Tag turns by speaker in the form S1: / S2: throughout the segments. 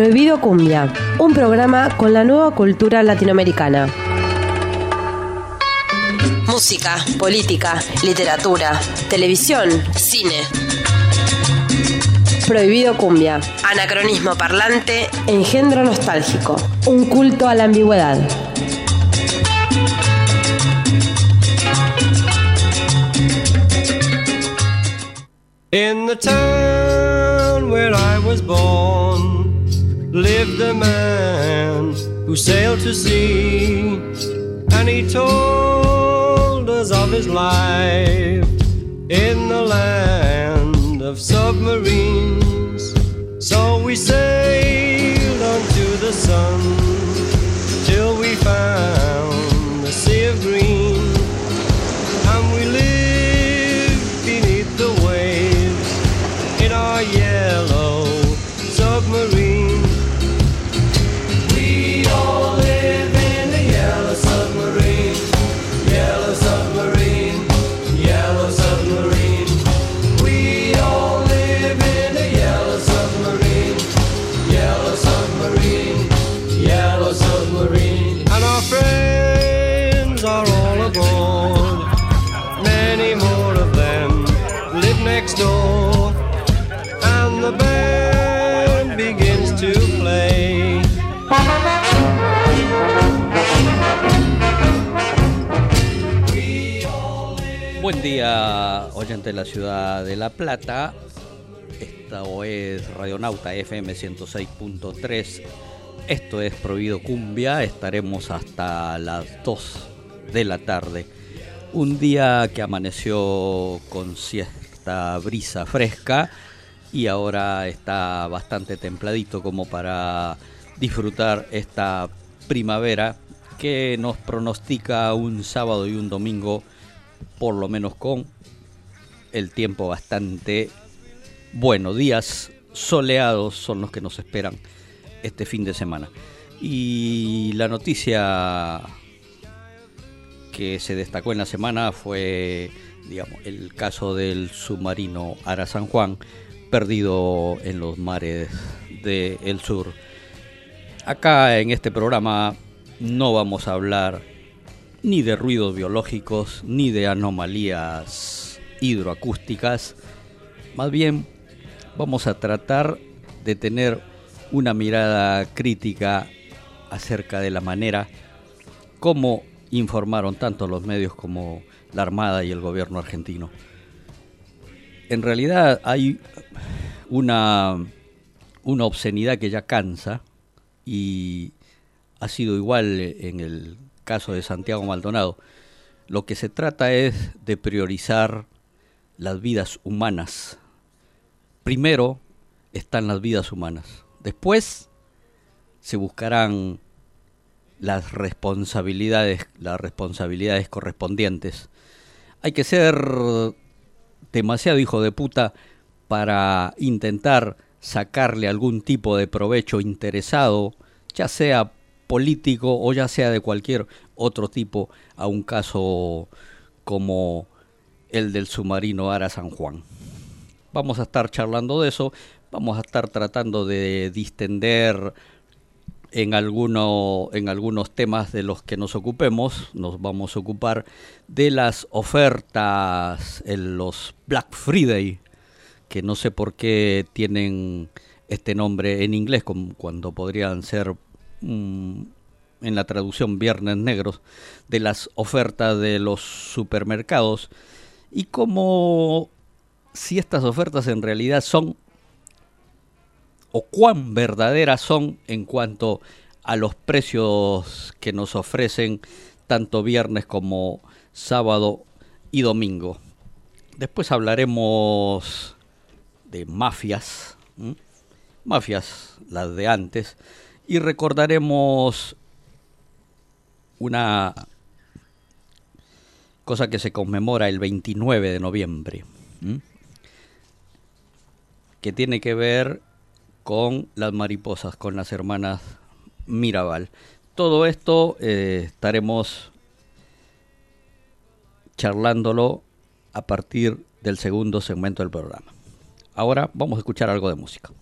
S1: Prohibido Cumbia, un programa con la nueva cultura latinoamericana. Música, política, literatura, televisión, cine. Prohibido Cumbia, anacronismo parlante, engendro nostálgico, un culto a la ambigüedad.
S2: In the town where I was born lived a man who sailed to sea, and he told us of his life in the land of submarines. So we sailed onto the sun till we found
S3: Buen día, oyente de la ciudad de La Plata. Esta es Radionauta FM 106.3. Esto es Prohibido Cumbia. Estaremos hasta las 2 de la tarde. Un día que amaneció con cierta brisa fresca y ahora está bastante templadito como para disfrutar esta primavera que nos pronostica un sábado y un domingo por lo menos con el tiempo bastante bueno. Días soleados son los que nos esperan este fin de semana. Y la noticia que se destacó en la semana fue, digamos, el caso del submarino Ara San Juan, perdido en los mares del sur. Acá en este programa no vamos a hablar ni de ruidos biológicos, ni de anomalías hidroacústicas. Más bien, vamos a tratar de tener una mirada crítica acerca de la manera como informaron tanto los medios como la Armada y el gobierno argentino. En realidad hay una, una obscenidad que ya cansa y ha sido igual en el caso de Santiago Maldonado. Lo que se trata es de priorizar las vidas humanas. Primero están las vidas humanas. Después se buscarán las responsabilidades, las responsabilidades correspondientes. Hay que ser demasiado hijo de puta para intentar sacarle algún tipo de provecho interesado, ya sea político o ya sea de cualquier otro tipo, a un caso como el del submarino Ara San Juan. Vamos a estar charlando de eso, vamos a estar tratando de distender en, alguno, en algunos temas de los que nos ocupemos. Nos vamos a ocupar de las ofertas en los Black Friday, que no sé por qué tienen este nombre en inglés, cuando podrían ser mm, en la traducción Viernes Negros, de las ofertas de los supermercados y como si estas ofertas en realidad son o cuán verdaderas son en cuanto a los precios que nos ofrecen tanto viernes como sábado y domingo. Después hablaremos de mafias, mafias las de antes, y recordaremos una cosa que se conmemora el 29 de noviembre, que tiene que ver con las mariposas, con las hermanas Mirabal. Todo esto eh, estaremos charlándolo a partir del segundo segmento del programa. Ahora vamos a escuchar algo de música.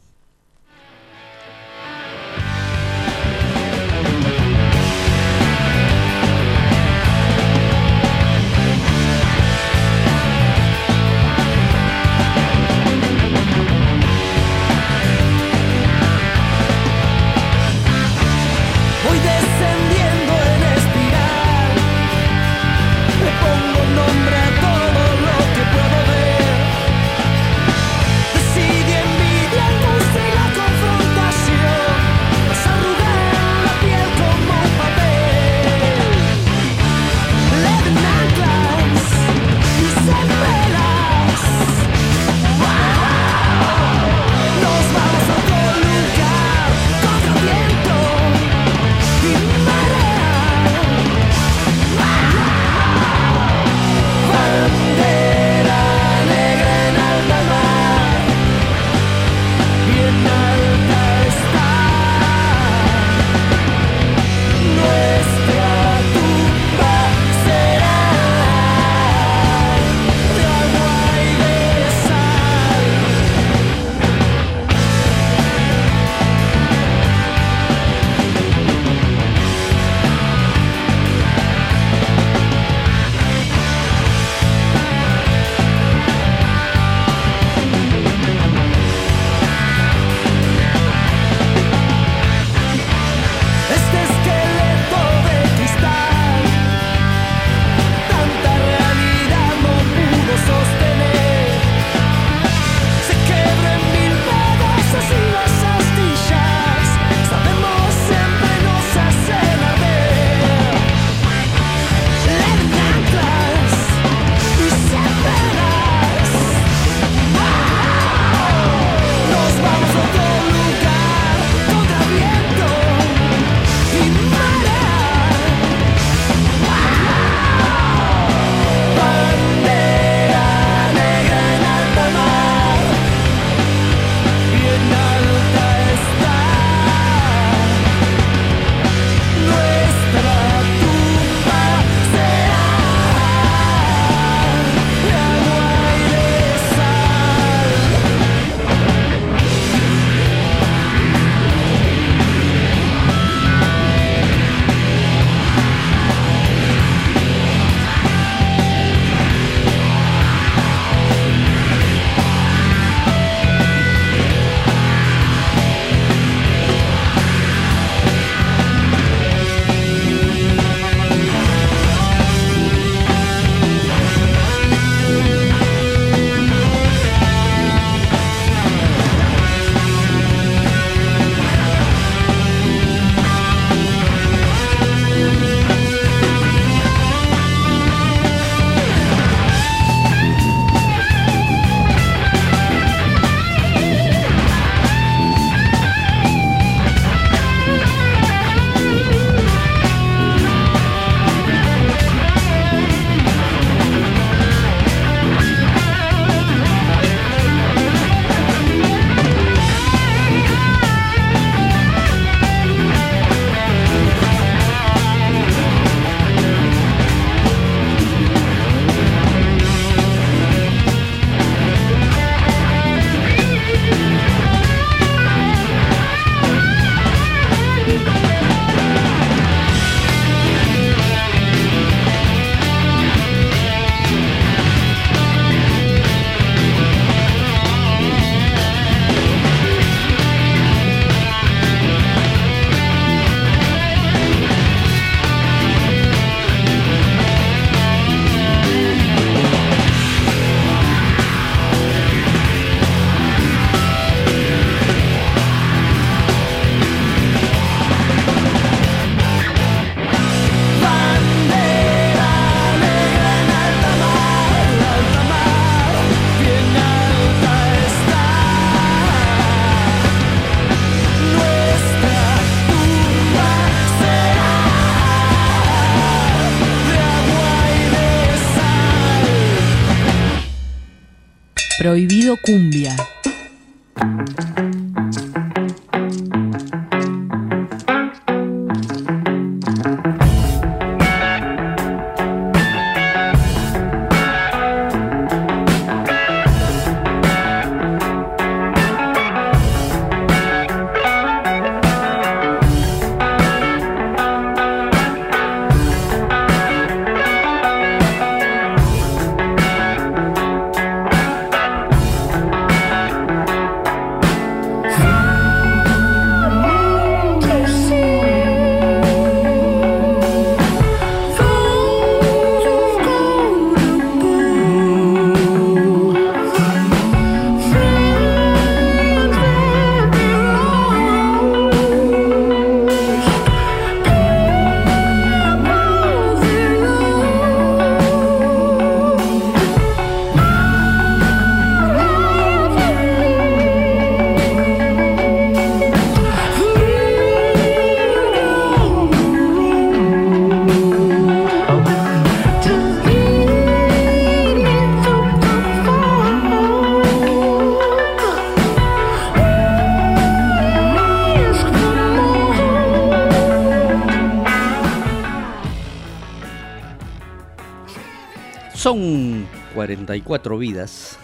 S3: Son 44 vidas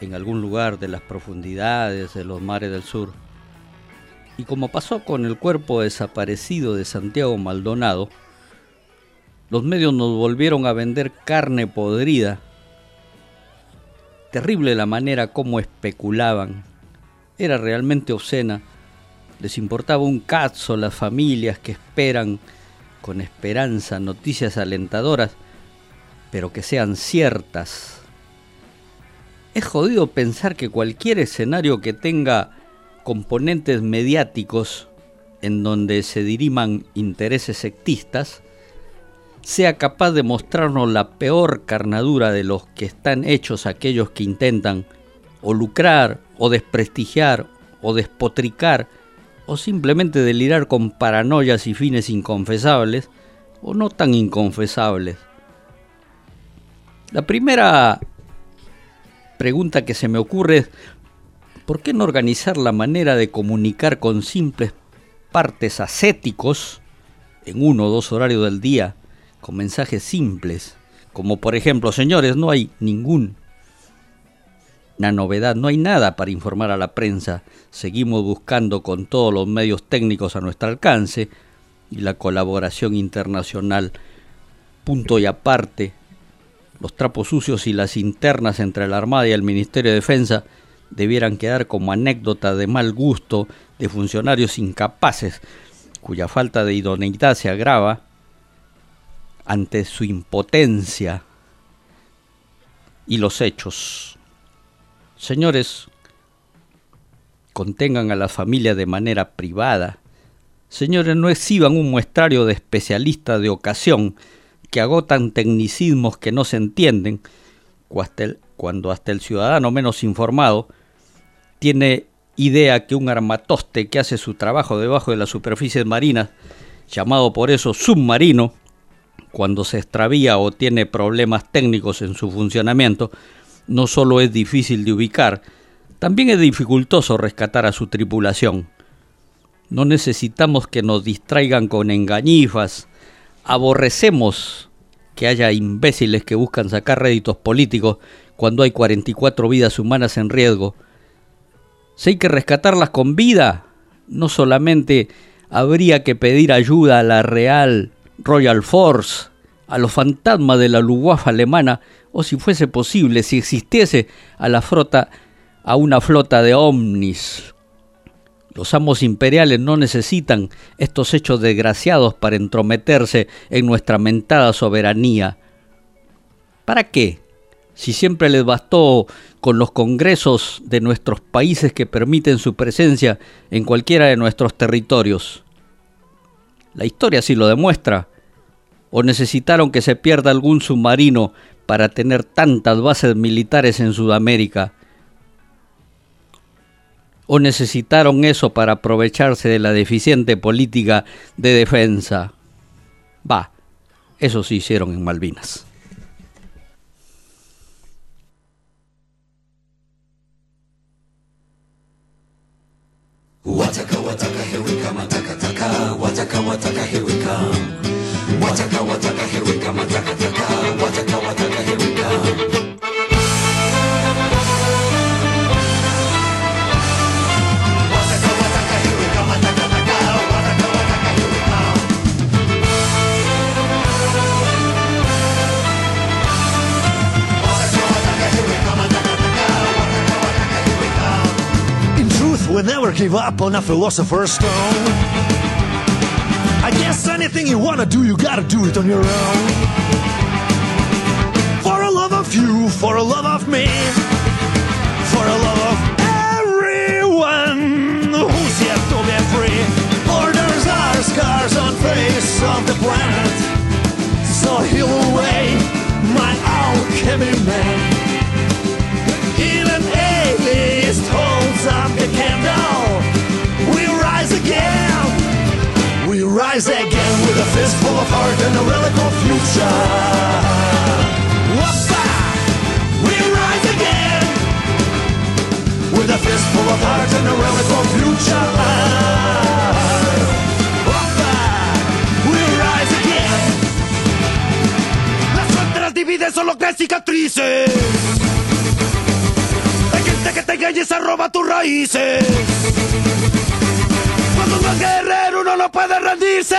S3: en algún lugar de las profundidades de los mares del sur. Y como pasó con el cuerpo desaparecido de Santiago Maldonado, los medios nos volvieron a vender carne podrida. Terrible la manera como especulaban. Era realmente obscena. Les importaba un cazo las familias que esperan con esperanza noticias alentadoras pero que sean ciertas. Es jodido pensar que cualquier escenario que tenga componentes mediáticos en donde se diriman intereses sectistas, sea capaz de mostrarnos la peor carnadura de los que están hechos aquellos que intentan o lucrar o desprestigiar o despotricar o simplemente delirar con paranoias y fines inconfesables o no tan inconfesables. La primera pregunta que se me ocurre es, ¿por qué no organizar la manera de comunicar con simples partes ascéticos en uno o dos horarios del día, con mensajes simples? Como por ejemplo, señores, no hay ninguna novedad, no hay nada para informar a la prensa. Seguimos buscando con todos los medios técnicos a nuestro alcance y la colaboración internacional. Punto y aparte, los trapos sucios y las internas entre la Armada y el Ministerio de Defensa debieran quedar como anécdota de mal gusto de funcionarios incapaces cuya falta de idoneidad se agrava ante su impotencia y los hechos. Señores, contengan a la familia de manera privada. Señores, no exhiban un muestrario de especialistas de ocasión que agotan tecnicismos que no se entienden, cuando hasta el ciudadano menos informado tiene idea que un armatoste que hace su trabajo debajo de las superficies marinas, llamado por eso submarino, cuando se extravía o tiene problemas técnicos en su funcionamiento, no solo es difícil de ubicar, también es dificultoso rescatar a su tripulación. No necesitamos que nos distraigan con engañifas, aborrecemos que haya imbéciles que buscan sacar réditos políticos cuando hay 44 vidas humanas en riesgo. Si hay que rescatarlas con vida, no solamente habría que pedir ayuda a la Real Royal Force, a los fantasmas de la Luftwaffe alemana, o si fuese posible, si existiese a la flota, a una flota de ovnis. Los amos imperiales no necesitan estos hechos desgraciados para entrometerse en nuestra mentada soberanía. ¿Para qué? Si siempre les bastó con los congresos de nuestros países que permiten su presencia en cualquiera de nuestros territorios. La historia sí lo demuestra. ¿O necesitaron que se pierda algún submarino para tener tantas bases militares en Sudamérica? o necesitaron eso para aprovecharse de la deficiente política de defensa. Va, eso sí hicieron en Malvinas.
S4: Never give up on a philosopher's stone. I guess anything you wanna do, you gotta do it on your own. For a love of you, for a love of me, for a love of everyone who's yet to be free. Borders are scars on face of the planet. So heal away, my alchemy man. Even atheist holds up the candle. Rise again with a fistful of heart and a of future. Whoopa! We rise again with a fistful of heart and a relic of future. Whoopa! We rise again. Las fronteras dividen, solo crean cicatrices. Hay gente que te engaña se roba tus raíces. Cuando uno es guerrero, uno no puede rendirse.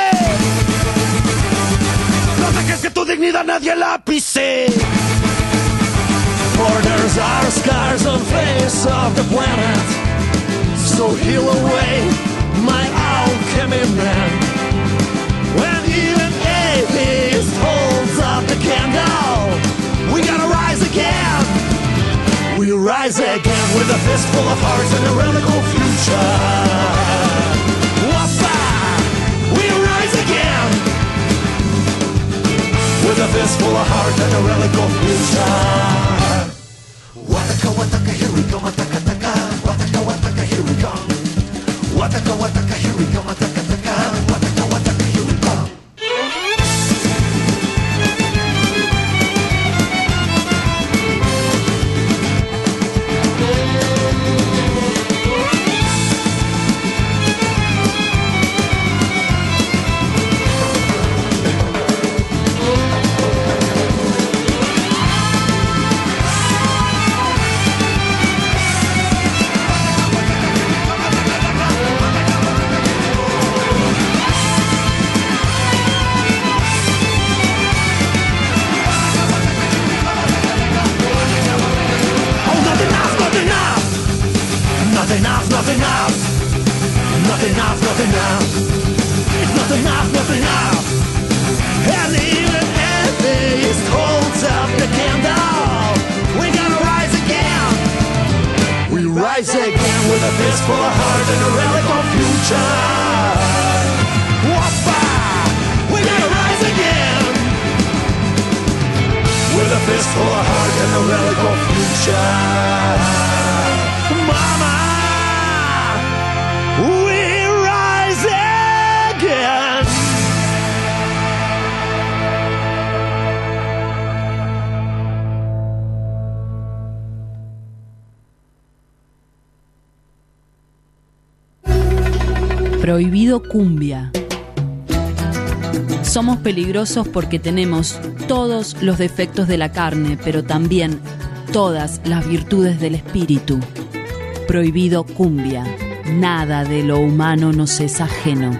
S4: No dejes que tu dignidad nadie la pise. Borders are scars on face of the planet. So heal away, my alchemy man. When even atheist holds up the candle, we gotta rise again. We rise again with a fistful of hearts and a of future. With a fistful of heart and a relic of future. Wataka wataka here we come, wataka taka. Wataka wataka here we come. Wataka wataka here we come, wataka It's not enough, not enough. The candle. We gotta rise again. We rise again with a fistful of heart and a future. We gotta rise again with a fistful of heart and a relic of future.
S5: Prohibido cumbia. Somos peligrosos porque tenemos todos los defectos de la carne, pero también todas las virtudes del espíritu. Prohibido cumbia. Nada de lo humano nos es ajeno.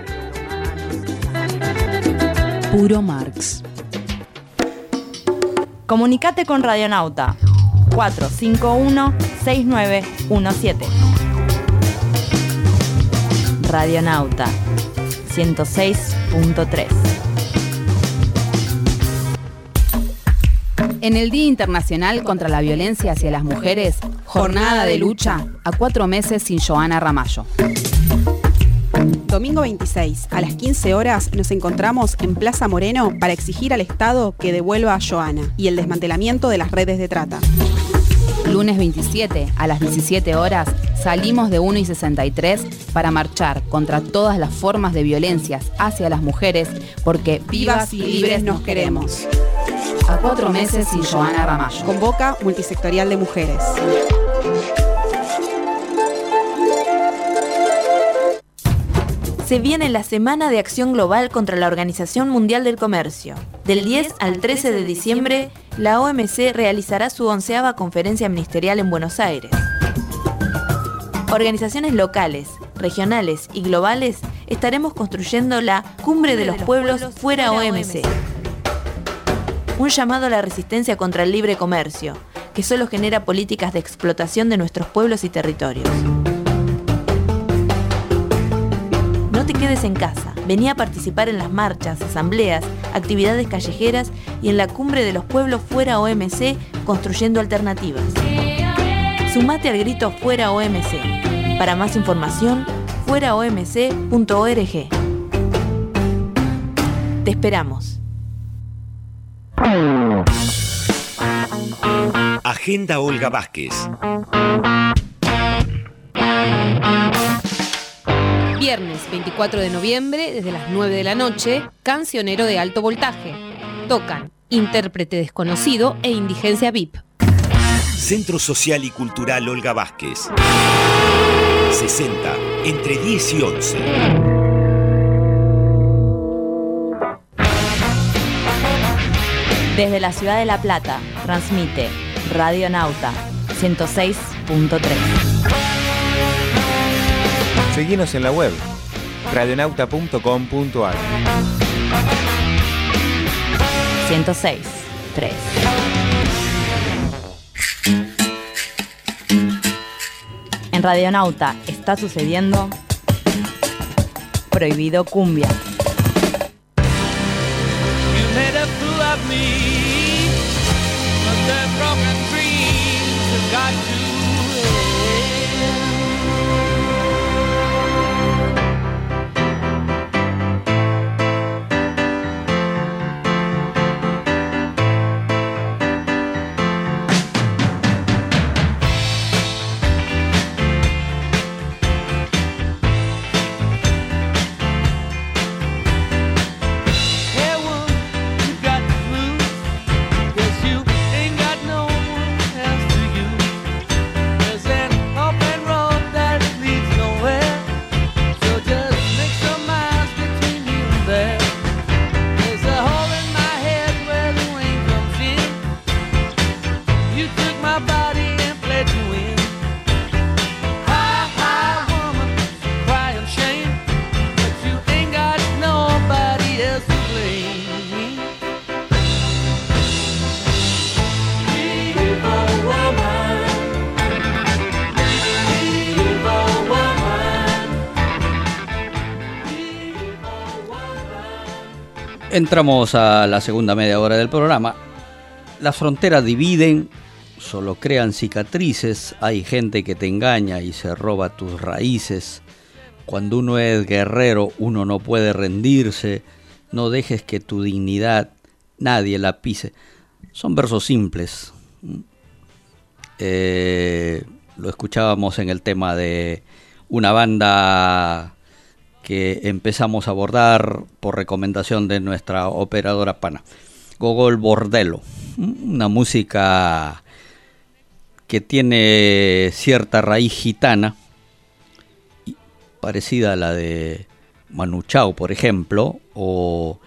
S5: Puro Marx.
S6: Comunicate con Radionauta 451-6917. Radionauta 106.3.
S5: En el Día Internacional contra la Violencia hacia las Mujeres, jornada de lucha a cuatro meses sin Joana Ramallo.
S7: Domingo 26, a las 15 horas, nos encontramos en Plaza Moreno para exigir al Estado que devuelva a Joana y el desmantelamiento de las redes de trata.
S5: Lunes 27, a las 17 horas, salimos de 1 y 63 para marchar contra todas las formas de violencias hacia las mujeres, porque
S7: Vivas y libres nos queremos.
S5: A cuatro meses sin Joana Ramallo.
S7: Convoca Multisectorial de Mujeres.
S6: Se viene la Semana de Acción Global contra la Organización Mundial del Comercio. Del 10 al 13 de diciembre, la OMC realizará su onceava conferencia ministerial en Buenos Aires. Organizaciones locales, regionales y globales estaremos construyendo la Cumbre de los Pueblos fuera OMC. Un llamado a la resistencia contra el libre comercio, que solo genera políticas de explotación de nuestros pueblos y territorios. No te quedes en casa. Vení a participar en las marchas, asambleas, actividades callejeras y en la cumbre de los pueblos fuera OMC construyendo alternativas. Sumate al grito Fuera OMC. Para más información, fueraomc.org. Te esperamos.
S8: Agenda Olga Vázquez.
S9: Viernes 24 de noviembre, desde las 9 de la noche, Cancionero de Alto Voltaje. Tocan Intérprete Desconocido e Indigencia VIP.
S8: Centro Social y Cultural Olga Vázquez. 60, entre 10 y 11.
S6: Desde la ciudad de La Plata, transmite Radio Nauta 106.3.
S10: Seguinos en la web radionauta.com.ar
S6: 106.3. En Radionauta está sucediendo Prohibido Cumbia.
S11: You made a
S3: Entramos a la segunda media hora del programa. Las fronteras dividen, solo crean cicatrices, hay gente que te engaña y se roba tus raíces. Cuando uno es guerrero, uno no puede rendirse, no dejes que tu dignidad nadie la pise. Son versos simples. Eh, lo escuchábamos en el tema de una banda que empezamos a abordar por recomendación de nuestra operadora pana. Gogol Bordelo, una música que tiene cierta raíz gitana, parecida a la de Manu Chao, por ejemplo, o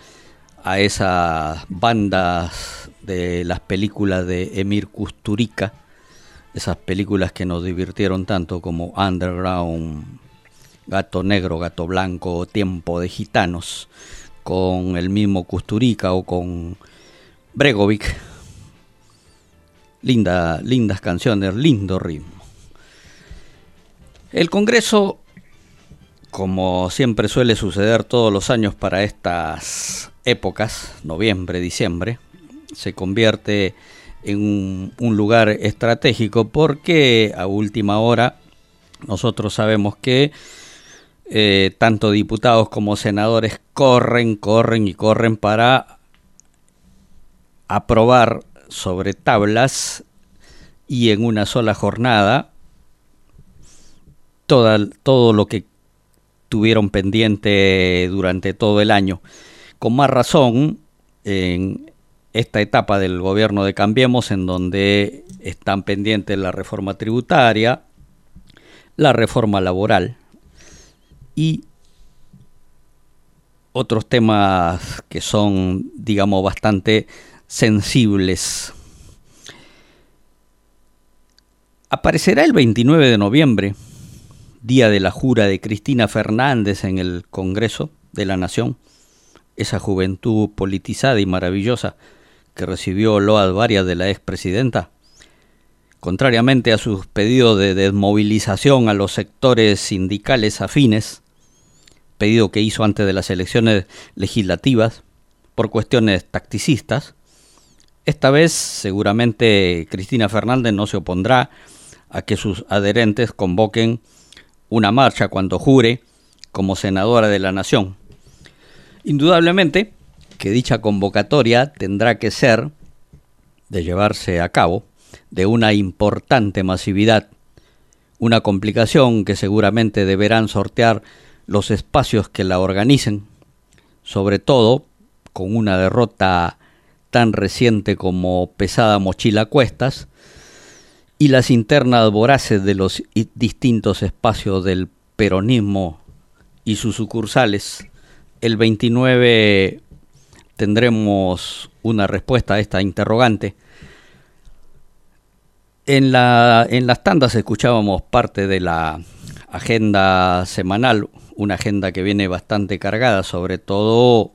S3: a esas bandas de las películas de Emir Kusturica, esas películas que nos divirtieron tanto como Underground, Gato Negro, Gato Blanco, Tiempo de Gitanos, con el mismo Kusturica o con Bregovic. Linda, lindas canciones, lindo ritmo. El Congreso, como siempre suele suceder todos los años para estas épocas, noviembre, diciembre, se convierte en un, un lugar estratégico porque a última hora nosotros sabemos que eh, tanto diputados como senadores corren, corren y corren para aprobar sobre tablas y en una sola jornada toda, todo lo que tuvieron pendiente durante todo el año. Con más razón, en esta etapa del gobierno de Cambiemos, en donde están pendientes la reforma tributaria, la reforma laboral y otros temas que son, digamos, bastante sensibles. Aparecerá el 29 de noviembre, día de la jura de Cristina Fernández en el Congreso de la Nación, esa juventud politizada y maravillosa que recibió loas varias de la expresidenta. Contrariamente a sus pedidos de desmovilización a los sectores sindicales afines, pedido que hizo antes de las elecciones legislativas por cuestiones tacticistas, esta vez seguramente Cristina Fernández no se opondrá a que sus adherentes convoquen una marcha cuando jure como senadora de la Nación. Indudablemente que dicha convocatoria tendrá que ser, de llevarse a cabo, de una importante masividad, una complicación que seguramente deberán sortear los espacios que la organicen, sobre todo con una derrota tan reciente como pesada mochila cuestas, y las internas voraces de los distintos espacios del peronismo y sus sucursales. El 29 tendremos una respuesta a esta interrogante. En, la, en las tandas escuchábamos parte de la agenda semanal, una agenda que viene bastante cargada, sobre todo,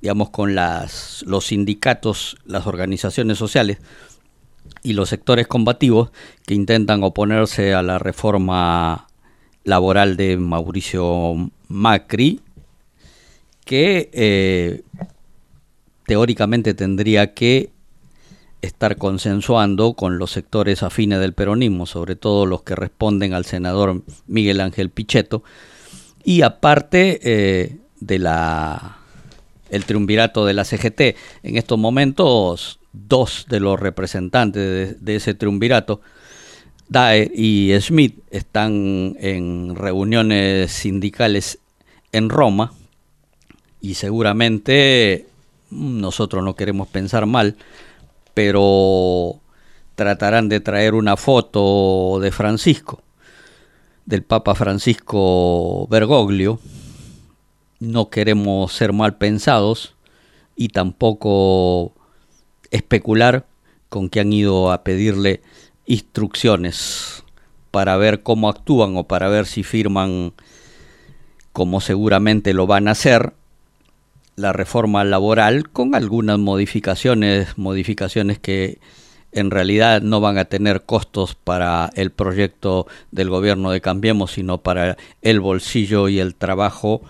S3: digamos, con las, los sindicatos, las organizaciones sociales y los sectores combativos que intentan oponerse a la reforma laboral de Mauricio Macri, que eh, teóricamente tendría que estar consensuando con los sectores afines del peronismo, sobre todo los que responden al senador Miguel Ángel Pichetto, y aparte eh, de la el triunvirato de la CGT. En estos momentos, dos de los representantes de, de ese triunvirato, Dae y Smith, están en reuniones sindicales en Roma y seguramente nosotros no queremos pensar mal, pero tratarán de traer una foto de Francisco, del Papa Francisco Bergoglio. No queremos ser mal pensados y tampoco especular con que han ido a pedirle instrucciones para ver cómo actúan o para ver si firman como seguramente lo van a hacer la reforma laboral con algunas modificaciones, modificaciones que en realidad no van a tener costos para el proyecto del gobierno de Cambiemos, sino para el bolsillo y el trabajo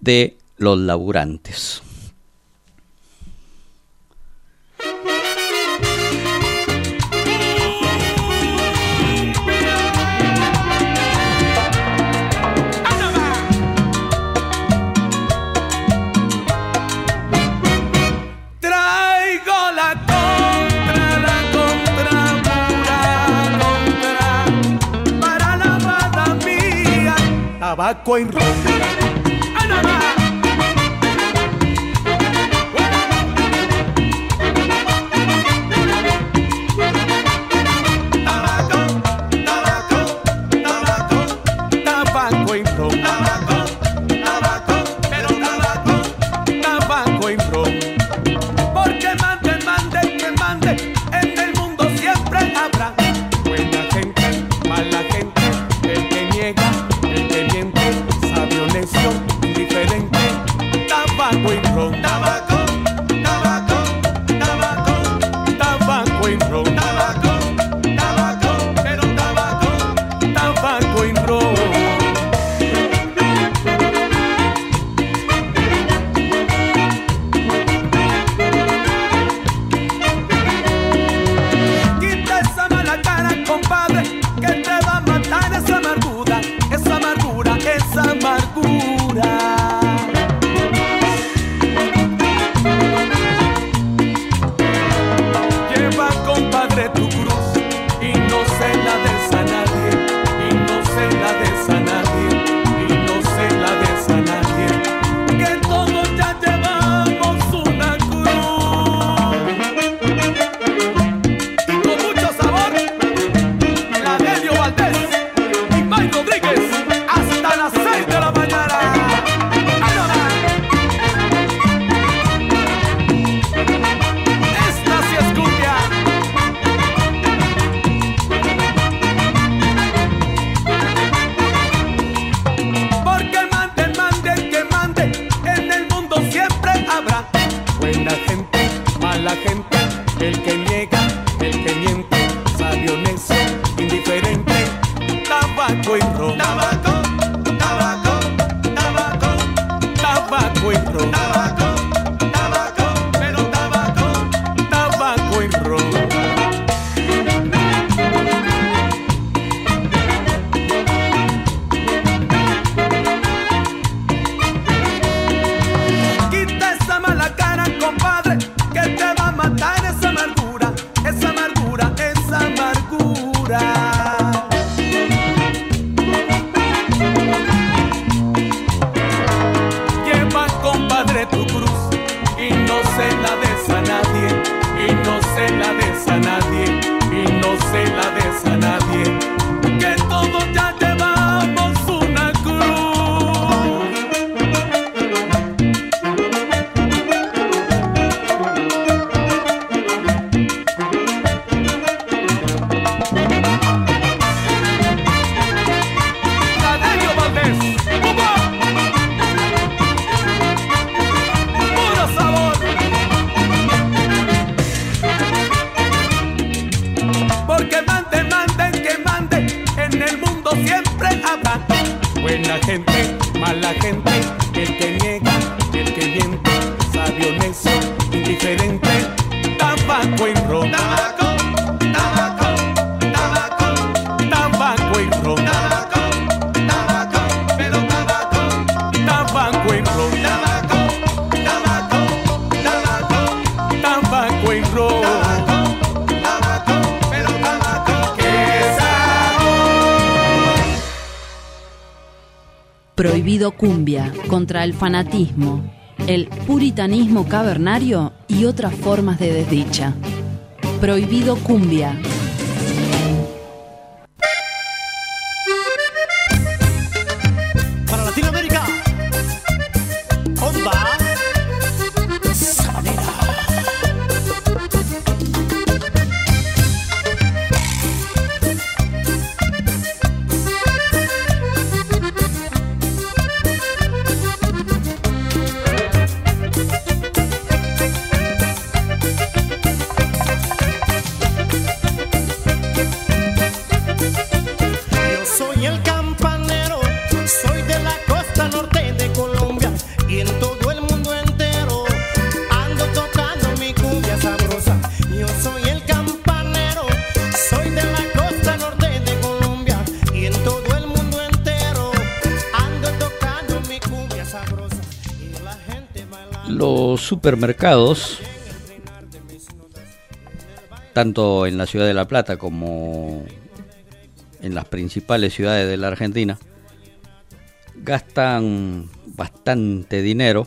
S3: de los laburantes.
S12: Tabaco en ron.
S13: going
S14: wrong. Cumbia contra el fanatismo, el puritanismo cavernario y otras formas de desdicha. Prohibido cumbia.
S3: Supermercados, tanto en la ciudad de La Plata como en las principales ciudades de la Argentina, gastan bastante dinero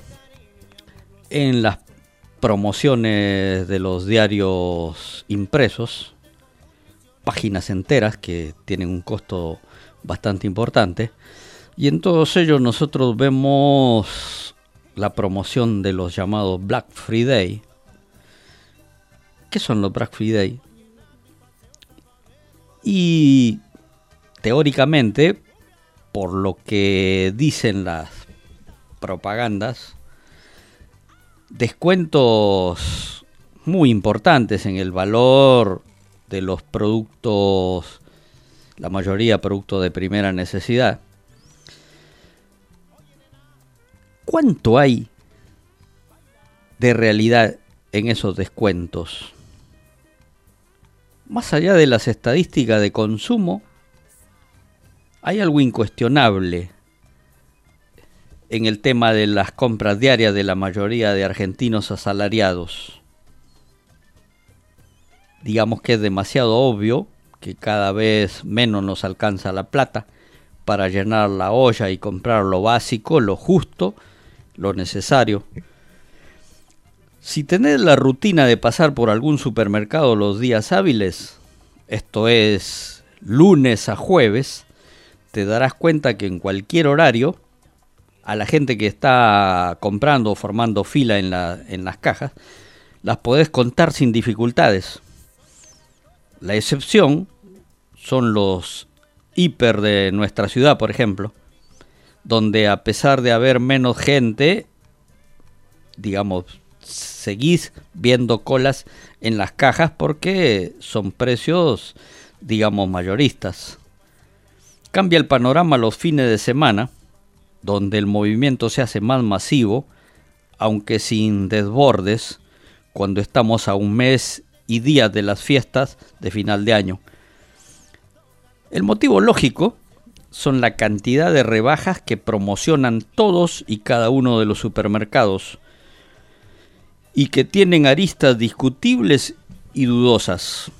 S3: en las promociones de los diarios impresos, páginas enteras que tienen un costo bastante importante, y en todos ellos nosotros vemos la promoción de los llamados Black Friday. ¿Qué son los Black Friday? Y teóricamente, por lo que dicen las propagandas, descuentos muy importantes en el valor de los productos, la mayoría productos de primera necesidad. ¿Cuánto hay de realidad en esos descuentos? Más allá de las estadísticas de consumo, hay algo incuestionable en el tema de las compras diarias de la mayoría de argentinos asalariados. Digamos que es demasiado obvio que cada vez menos nos alcanza la plata para llenar la olla y comprar lo básico, lo justo, lo necesario. Si tenés la rutina de pasar por algún supermercado los días hábiles, esto es lunes a jueves, te darás cuenta que en cualquier horario, a la gente que está comprando o formando fila en, la- en las cajas, las podés contar sin dificultades. La excepción son los hiper de nuestra ciudad, por ejemplo, donde a pesar de haber menos gente, digamos, seguís viendo colas en las cajas porque son precios, digamos, mayoristas. Cambia el panorama los fines de semana, donde el movimiento se hace más masivo, aunque sin desbordes, cuando estamos a un mes y días de las fiestas de final de año. El motivo lógico son la cantidad de rebajas que promocionan todos y cada uno de los supermercados y que tienen aristas discutibles y dudosas.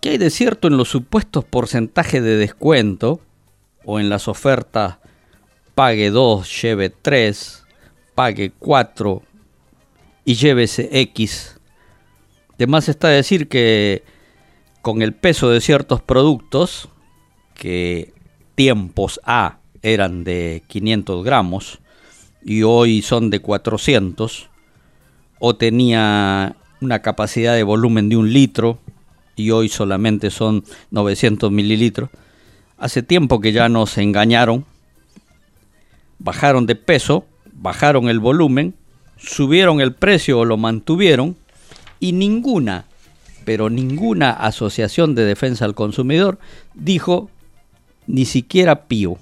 S3: ¿Qué hay de cierto en los supuestos porcentajes de descuento o en las ofertas pague 2, lleve 3, pague 4 y llévese X? Además está decir que con el peso de ciertos productos, que tiempos A eran de 500 gramos y hoy son de 400, o tenía una capacidad de volumen de un litro y hoy solamente son 900 mililitros, hace tiempo que ya nos engañaron, bajaron de peso, bajaron el volumen, subieron el precio o lo mantuvieron y ninguna pero ninguna asociación de defensa al consumidor dijo ni siquiera pío.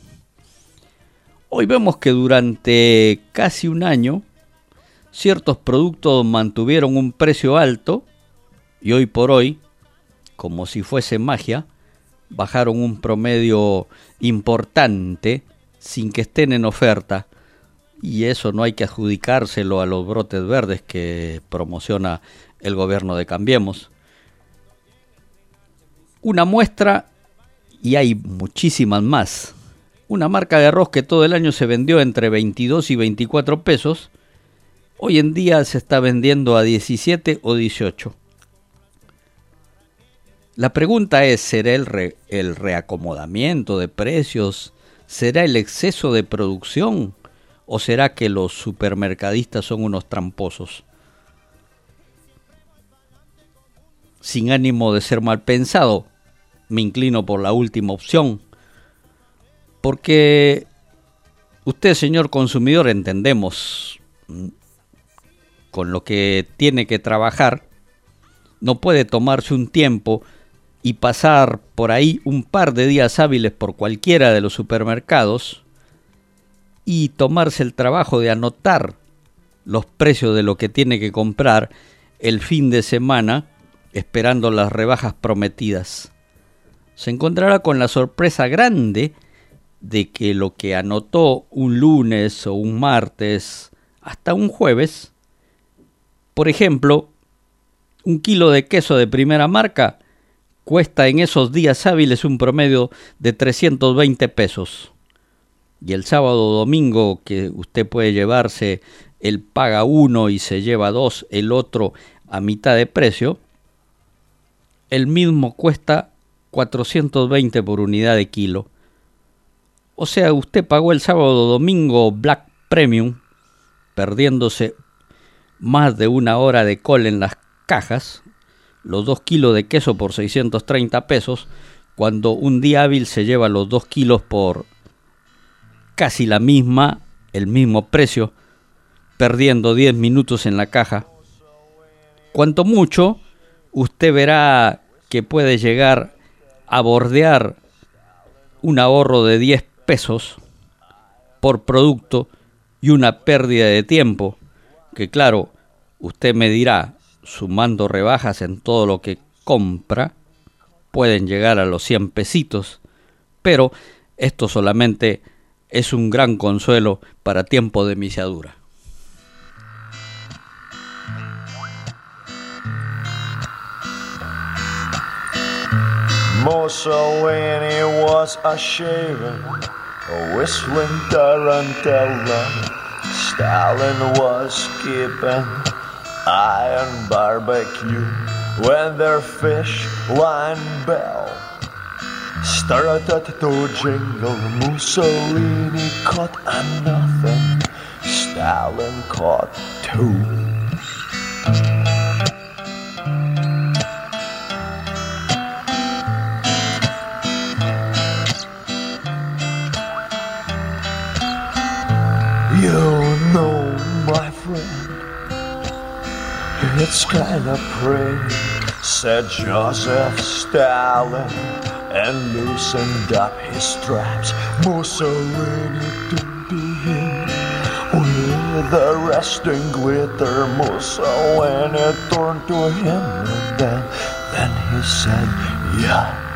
S3: Hoy vemos que durante casi un año ciertos productos mantuvieron un precio alto y hoy por hoy, como si fuese magia, bajaron un promedio importante sin que estén en oferta. Y eso no hay que adjudicárselo a los brotes verdes que promociona el gobierno de Cambiemos una muestra y hay muchísimas más. Una marca de arroz que todo el año se vendió entre 22 y 24 pesos, hoy en día se está vendiendo a 17 o 18. La pregunta es, ¿será el, el reacomodamiento de precios? ¿Será el exceso de producción? ¿O será que los supermercadistas son unos tramposos? sin ánimo de ser mal pensado, me inclino por la última opción. Porque usted, señor consumidor, entendemos mm, con lo que tiene que trabajar, no puede tomarse un tiempo y pasar por ahí un par de días hábiles por cualquiera de los supermercados y tomarse el trabajo de anotar los precios de lo que tiene que comprar el fin de semana esperando las rebajas prometidas. Se encontrará con la sorpresa grande de que lo que anotó un lunes o un martes hasta un jueves, por ejemplo, un kilo de queso de primera marca cuesta en esos días hábiles un promedio de 320 pesos. Y el sábado o domingo que usted puede llevarse el paga uno y se lleva dos, el otro a mitad de precio, el mismo cuesta 420 por unidad de kilo. O sea, usted pagó el sábado domingo Black Premium, perdiéndose más de una hora de col en las cajas, los 2 kilos de queso por 630 pesos, cuando un día hábil se lleva los 2 kilos por casi la misma, el mismo precio, perdiendo 10 minutos en la caja. Cuanto mucho, usted verá que puede llegar a bordear un ahorro de 10 pesos por producto y una pérdida de tiempo, que claro, usted me dirá, sumando rebajas en todo lo que compra, pueden llegar a los 100 pesitos, pero esto solamente es un gran consuelo para tiempo de misiadura.
S4: Mussolini was a shaving, a whistling tarantella. Stalin was keeping iron barbecue when their fish line bell started to jingle. Mussolini caught a nothing, Stalin caught two. It's kinda pretty, said Joseph Stalin
S15: and loosened up his straps. Mussolini the hint. With the resting glitter, Mussolini turned to him and then, then he said, Yeah.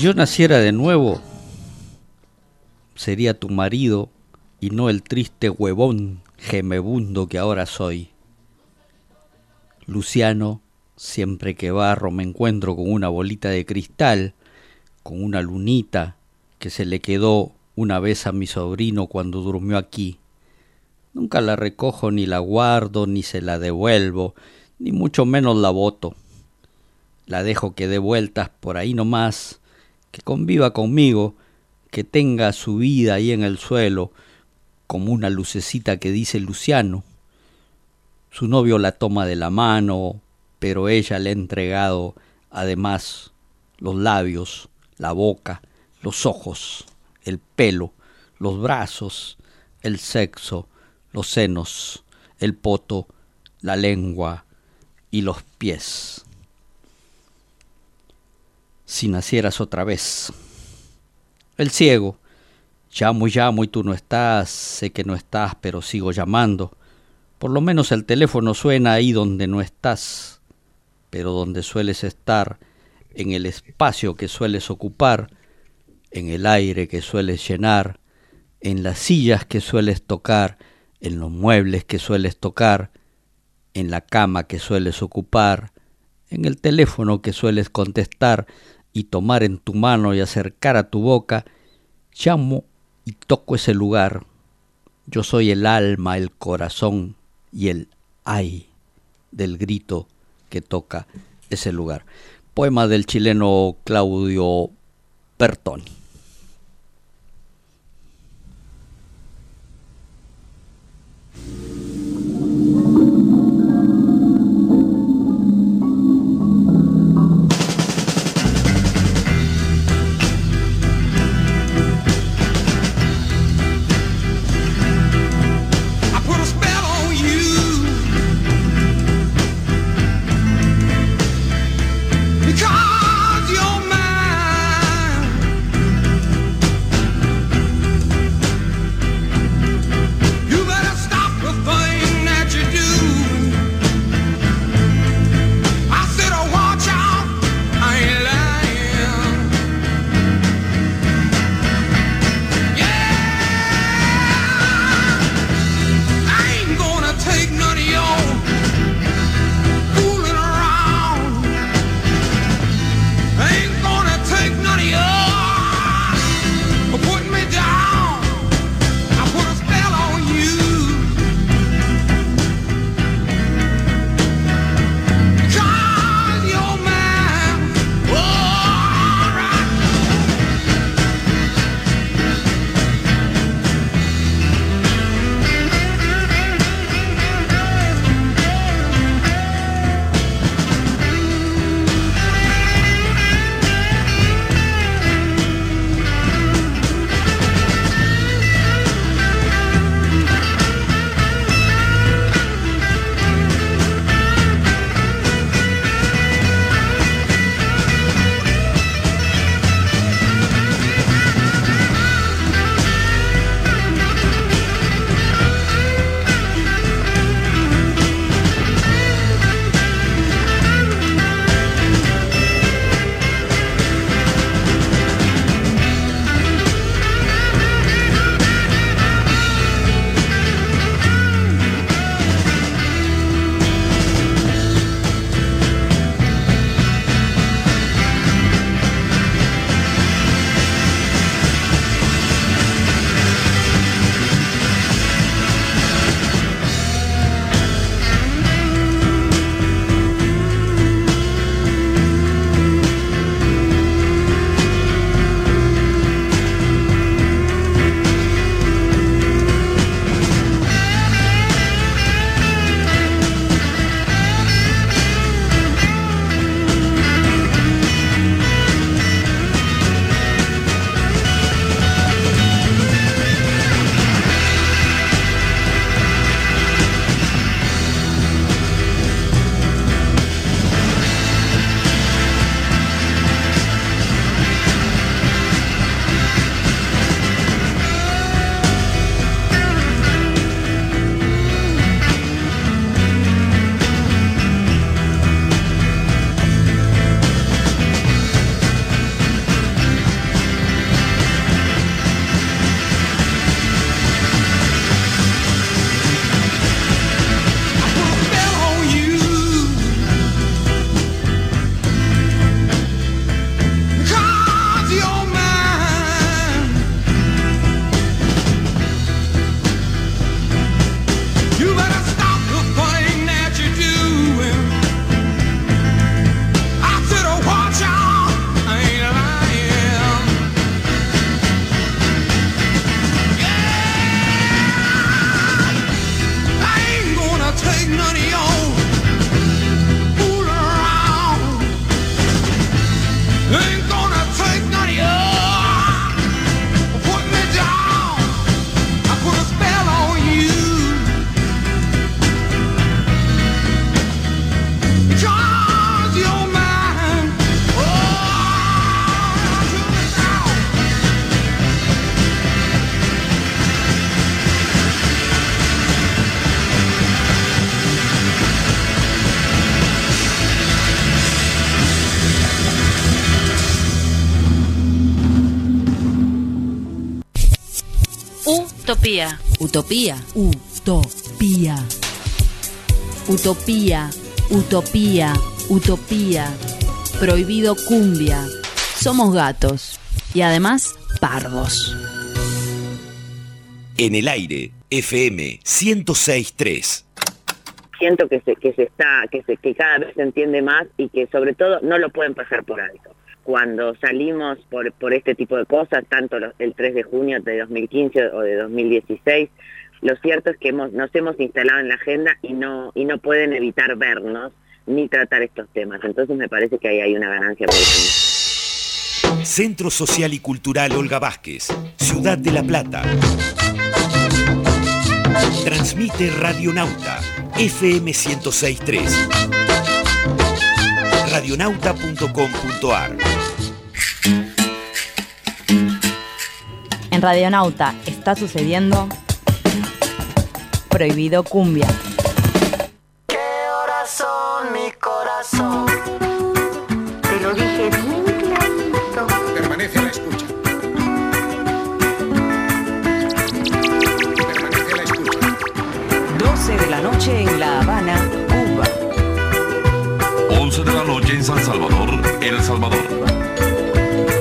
S16: Yo
S3: naciera de nuevo, sería tu marido y no el triste huevón gemebundo que ahora soy. Luciano, siempre que barro me encuentro con una bolita de cristal, con una lunita que se le quedó una vez a mi sobrino cuando durmió aquí. Nunca la recojo ni la guardo, ni se la devuelvo, ni mucho menos la boto. La dejo que dé vueltas por ahí nomás, que conviva conmigo, que tenga su vida ahí en el suelo, como una lucecita que dice Luciano. Su novio la toma de la mano, pero ella le ha entregado además los labios, la boca, los ojos, el pelo, los brazos, el sexo, los senos, el poto, la lengua y los pies. Si nacieras otra vez. El ciego. Llamo y llamo y tú no estás, sé que no estás, pero sigo llamando. Por lo menos el teléfono suena ahí donde no estás, pero donde sueles estar, en el espacio que sueles ocupar, en el aire que sueles llenar, en las sillas que sueles tocar, en los muebles que sueles tocar, en la cama que sueles ocupar, en el teléfono que sueles contestar y tomar en tu mano y acercar a tu boca,
S17: llamo y toco ese lugar. Yo soy el alma, el corazón y el ay del grito que toca ese lugar. Poema del chileno Claudio Bertoni.
S5: Utopía. Utopía. Utopía. Utopía. Utopía. Prohibido cumbia. Somos gatos. Y además, pardos.
S8: En el aire, FM 1063.
S18: siento que se que se está que se que cada vez se entiende más y que sobre todo no lo pueden pasar por alto cuando salimos por por este tipo de cosas tanto el 3 de junio de 2015 o de 2016 lo cierto es que hemos nos hemos instalado en la agenda y no y no pueden evitar vernos ni tratar estos temas entonces me parece que ahí hay una ganancia.
S8: Centro Social y Cultural Olga Vázquez, Ciudad de La Plata. Transmite Radionauta, FM 1063. Radionauta.com.ar
S11: En Radionauta está sucediendo Prohibido Cumbia.
S19: corazón, mi corazón. Te lo dije bien clarito. Permanece a la escucha. Permanece a la escucha.
S20: 12 de la noche en La
S21: San Salvador, El Salvador.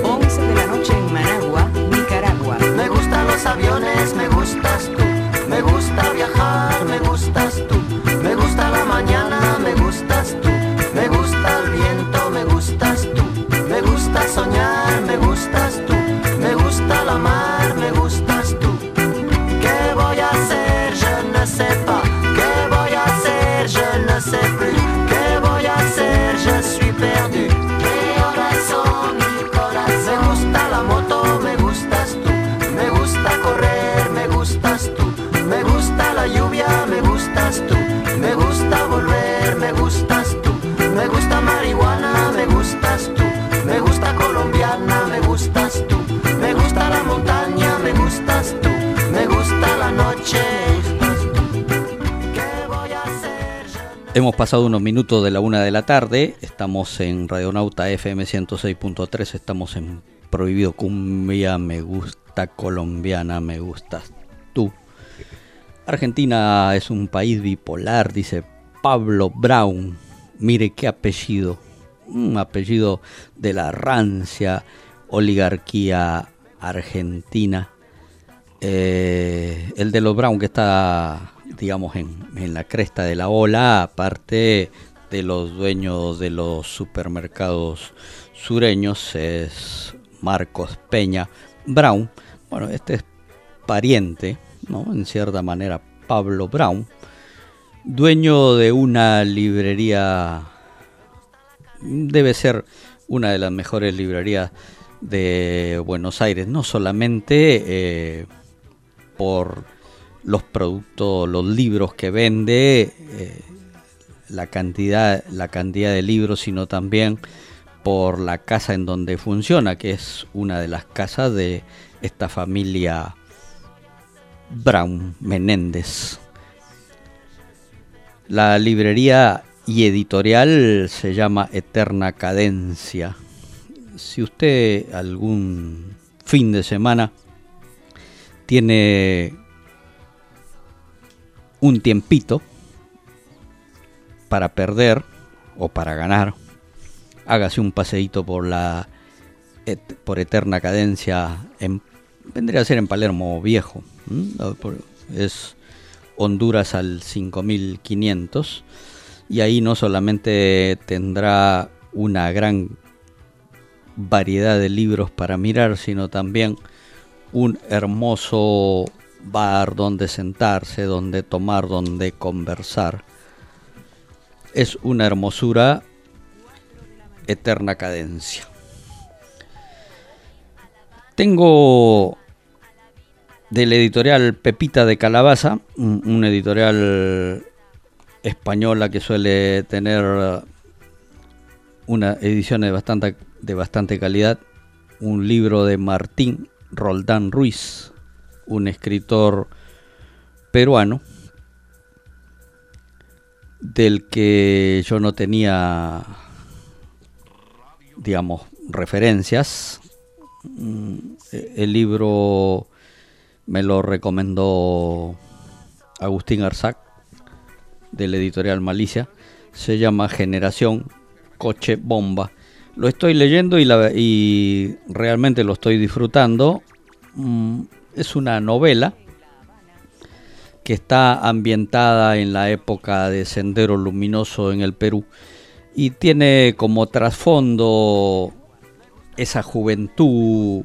S20: 11 de la noche en Managua, Nicaragua.
S19: Me gustan los aviones, me gustas tú. Me gusta viajar, me gustas
S3: Hemos pasado unos minutos de la una de la tarde, estamos en Radionauta FM 106.3, estamos en Prohibido Cumbia, me gusta colombiana, me gustas tú. Argentina es un país bipolar, dice Pablo Brown. Mire qué apellido, un apellido de la rancia oligarquía argentina. Eh, el de los Brown que está, digamos, en, en la cresta de la ola, aparte de los dueños de los supermercados sureños, es Marcos Peña Brown. Bueno, este es pariente, ¿no? En cierta manera, Pablo Brown, dueño de una librería, debe ser una de las mejores librerías de Buenos Aires, no solamente eh, por los productos, los libros que vende, eh, la cantidad, la cantidad de libros, sino también por la casa en donde funciona, que es una de las casas de esta familia Brown Menéndez. La librería y editorial se llama Eterna Cadencia. Si usted algún fin de semana tiene un tiempito para perder o para ganar, hágase un paseíto por la por Eterna Cadencia en vendría a ser en Palermo Viejo. Es Honduras al 5500 y ahí no solamente tendrá una gran variedad de libros para mirar, sino también un hermoso bar donde sentarse, donde tomar, donde conversar. Es una hermosura eterna cadencia. Tengo del editorial Pepita de Calabaza, un, editorial española que suele tener una edición de bastante, de bastante calidad, un libro de Martín Roldán Ruiz, un escritor peruano, del que yo no tenía, digamos, referencias. Mm, El libro me lo recomendó Agustín Arzac, del editorial Malicia. Se llama Generación Coche Bomba. Lo estoy leyendo y, la- y realmente lo estoy disfrutando. Es una novela que está ambientada en la época de Sendero Luminoso en el Perú y tiene como trasfondo esa juventud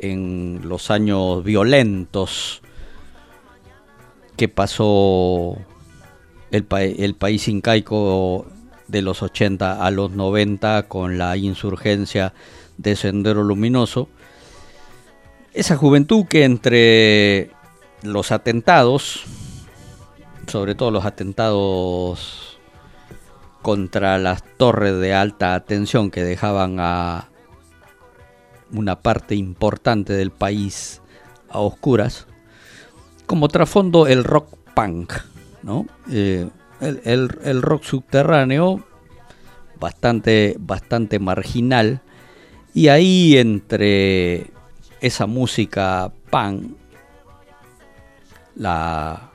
S3: en los años violentos que pasó el, pa- el país incaico de los 80 a los 90 con la insurgencia de Sendero Luminoso. Esa juventud que entre los atentados, sobre todo los atentados contra las torres de alta tensión que dejaban a una parte importante del país a oscuras, como trasfondo el rock punk, ¿no? Eh, el, el- el rock subterráneo bastante, bastante marginal y ahí entre esa música punk la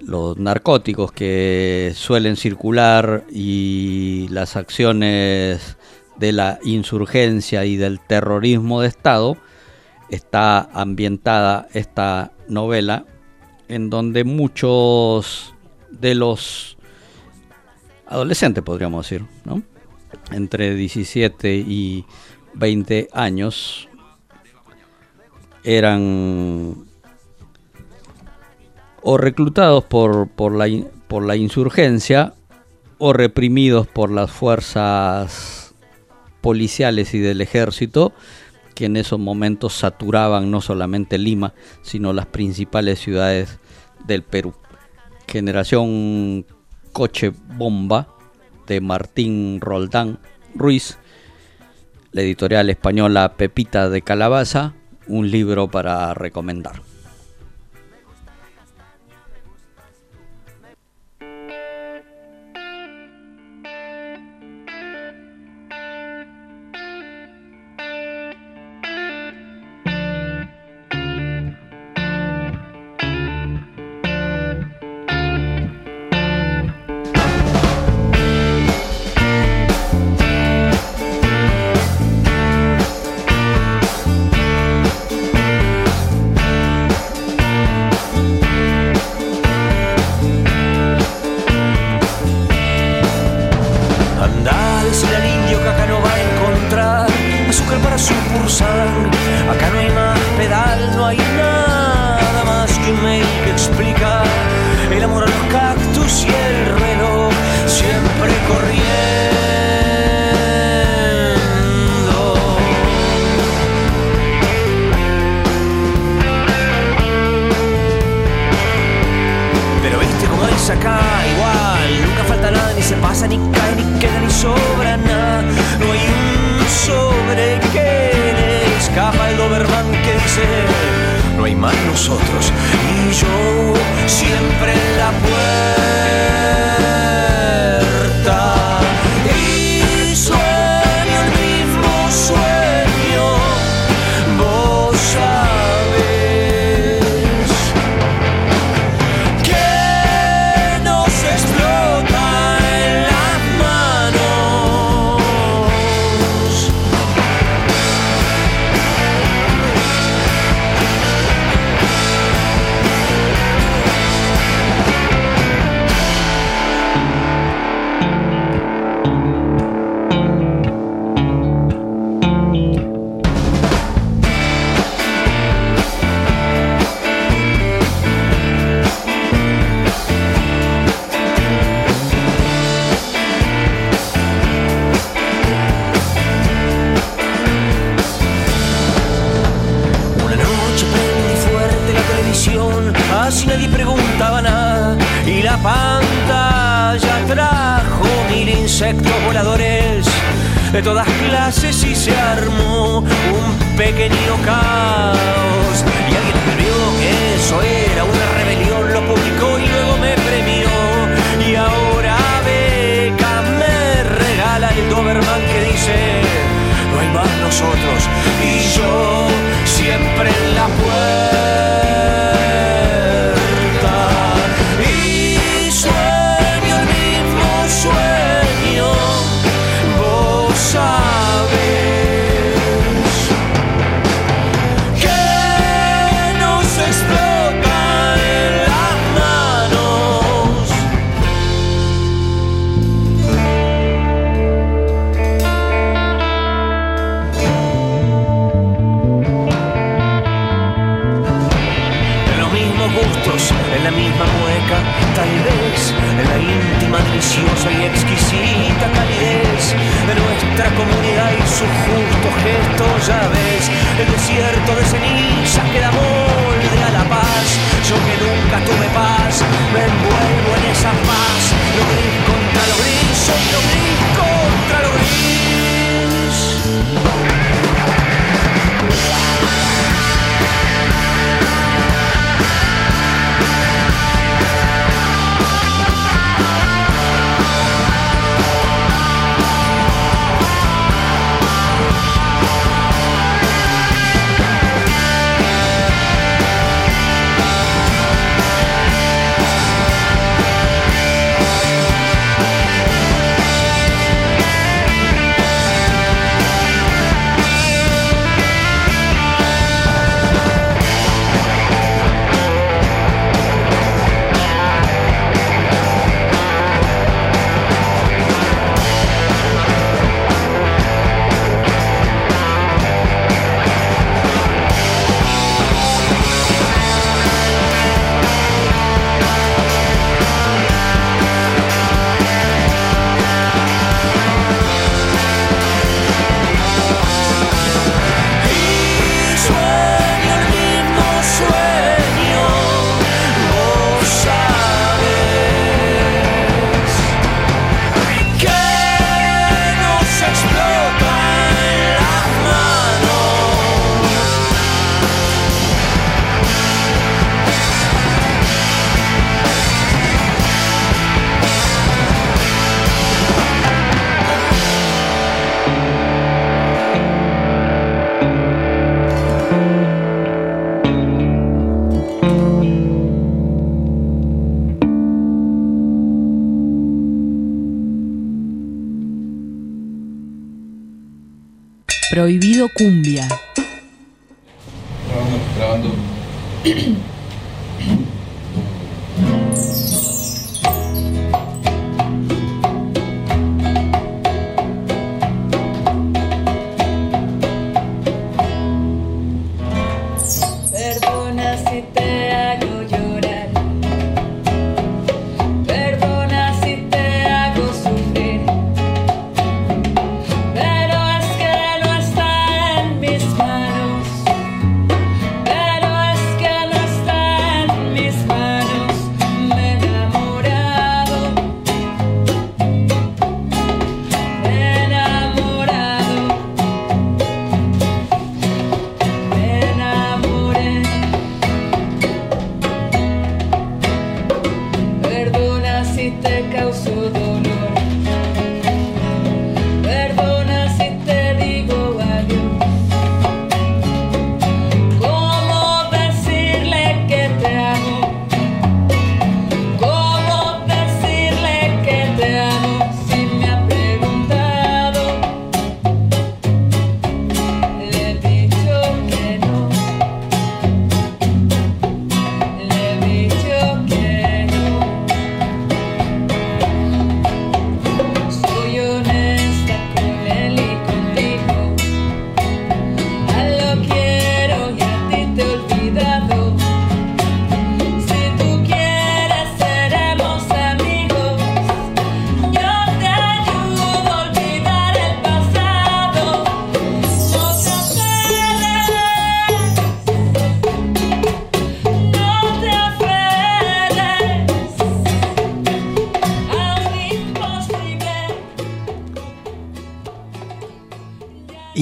S3: los narcóticos que suelen circular y las acciones de la insurgencia y del terrorismo de Estado, está ambientada esta novela en donde muchos de los adolescentes, podríamos decir, ¿no? entre 17 y 20 años, eran o reclutados por, por, la, por la insurgencia o reprimidos por las fuerzas policiales y del ejército que en esos momentos saturaban no solamente Lima, sino las principales ciudades del Perú. Generación Coche Bomba de Martín Roldán Ruiz, la editorial española Pepita de Calabaza, un libro para recomendar.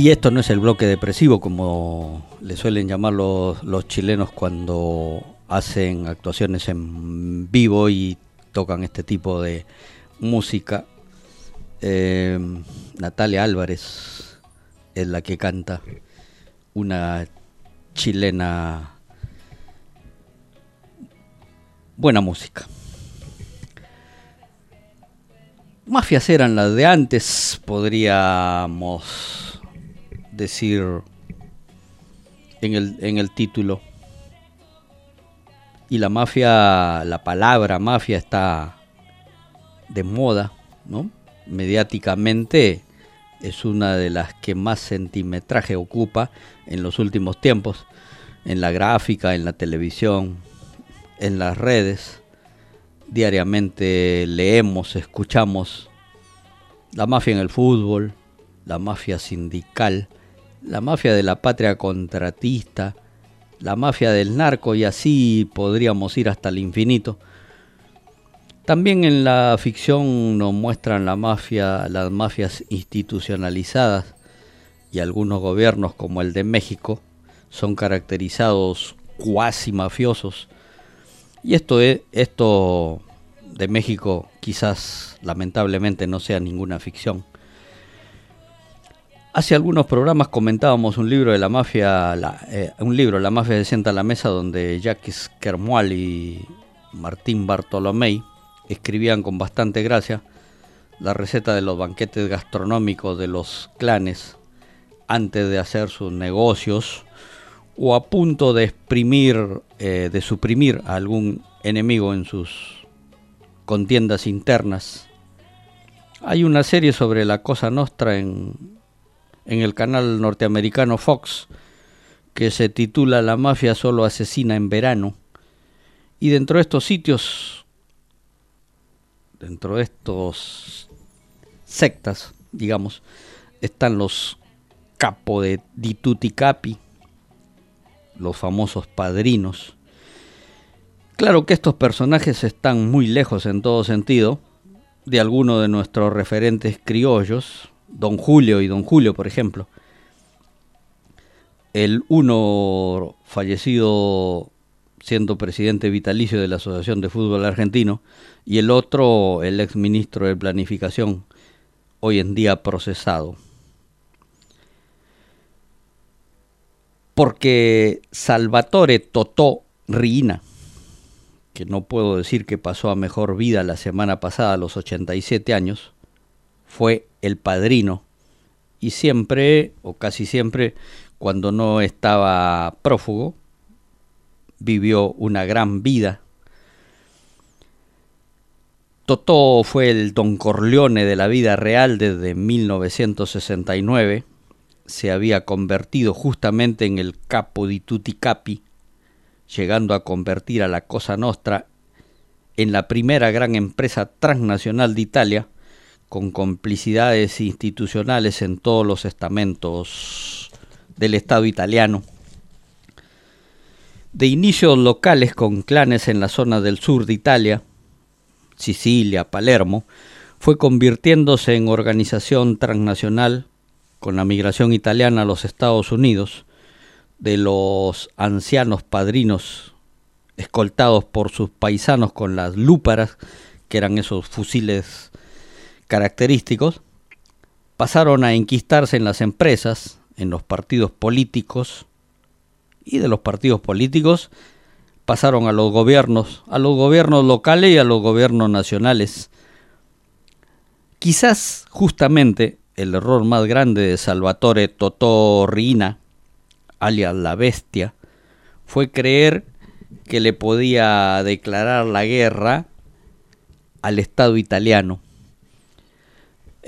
S3: Y esto no es el bloque depresivo como le suelen llamar los, chilenos cuando hacen actuaciones en vivo y tocan este tipo de música. Eh, Natalia Álvarez es la que canta, una chilena buena música. Mafias eran las de antes, podríamos decir en el, en el título. Y la mafia, la palabra mafia está de moda, ¿no? Mediáticamente es una de las que más centimetraje ocupa en los últimos tiempos, en la gráfica, en la televisión, en las redes, diariamente leemos, escuchamos la mafia en el fútbol, la mafia sindical, la mafia de la patria contratista, la mafia del narco y así podríamos ir hasta el infinito. También en la ficción nos muestran la mafia, las mafias institucionalizadas y algunos gobiernos como el de México son caracterizados cuasi mafiosos. Y esto es esto de México quizás lamentablemente no sea ninguna ficción. Hace algunos programas comentábamos un libro de la mafia, eh, un libro, La mafia se sienta a la mesa, donde Jacques Kermual y Martín Bartolomé escribían con bastante gracia la receta de los banquetes gastronómicos de los clanes antes de hacer sus negocios o a punto de exprimir, eh, de suprimir a algún enemigo en sus contiendas internas. Hay una serie sobre la Cosa Nostra en, en el canal norteamericano Fox que se titula La mafia solo asesina en verano. Y dentro de estos sitios, dentro de estos sectas, digamos, están los capo de di tutti capi, los famosos padrinos. Claro que estos personajes están muy lejos en todo sentido de alguno de nuestros referentes criollos, Don Julio y Don Julio, por ejemplo. El uno fallecido siendo presidente vitalicio de la Asociación de Fútbol Argentino y el otro el ex ministro de Planificación, hoy en día procesado. Porque Salvatore Totò Riina, que no puedo decir que pasó a mejor vida la semana pasada a los 87 años, fue el padrino y siempre, o casi siempre, cuando no estaba prófugo, vivió una gran vida. Totò fue el Don Corleone de la vida real desde 1969. Se había convertido justamente en el capo di tutti capi, llegando a convertir a la Cosa Nostra en la primera gran empresa transnacional de Italia, con complicidades institucionales en todos los estamentos del Estado italiano. De inicios locales con clanes en la zona del sur de Italia, Sicilia, Palermo, fue convirtiéndose en organización transnacional con la migración italiana a los Estados Unidos, de los ancianos padrinos escoltados por sus paisanos con las lúparas, que eran esos fusiles característicos, pasaron a enquistarse en las empresas, en los partidos políticos, y de los partidos políticos pasaron a los gobiernos, a los gobiernos locales y a los gobiernos nacionales. Quizás justamente el error más grande de Salvatore Totò Riina, alias la bestia, fue creer que le podía declarar la guerra al Estado italiano.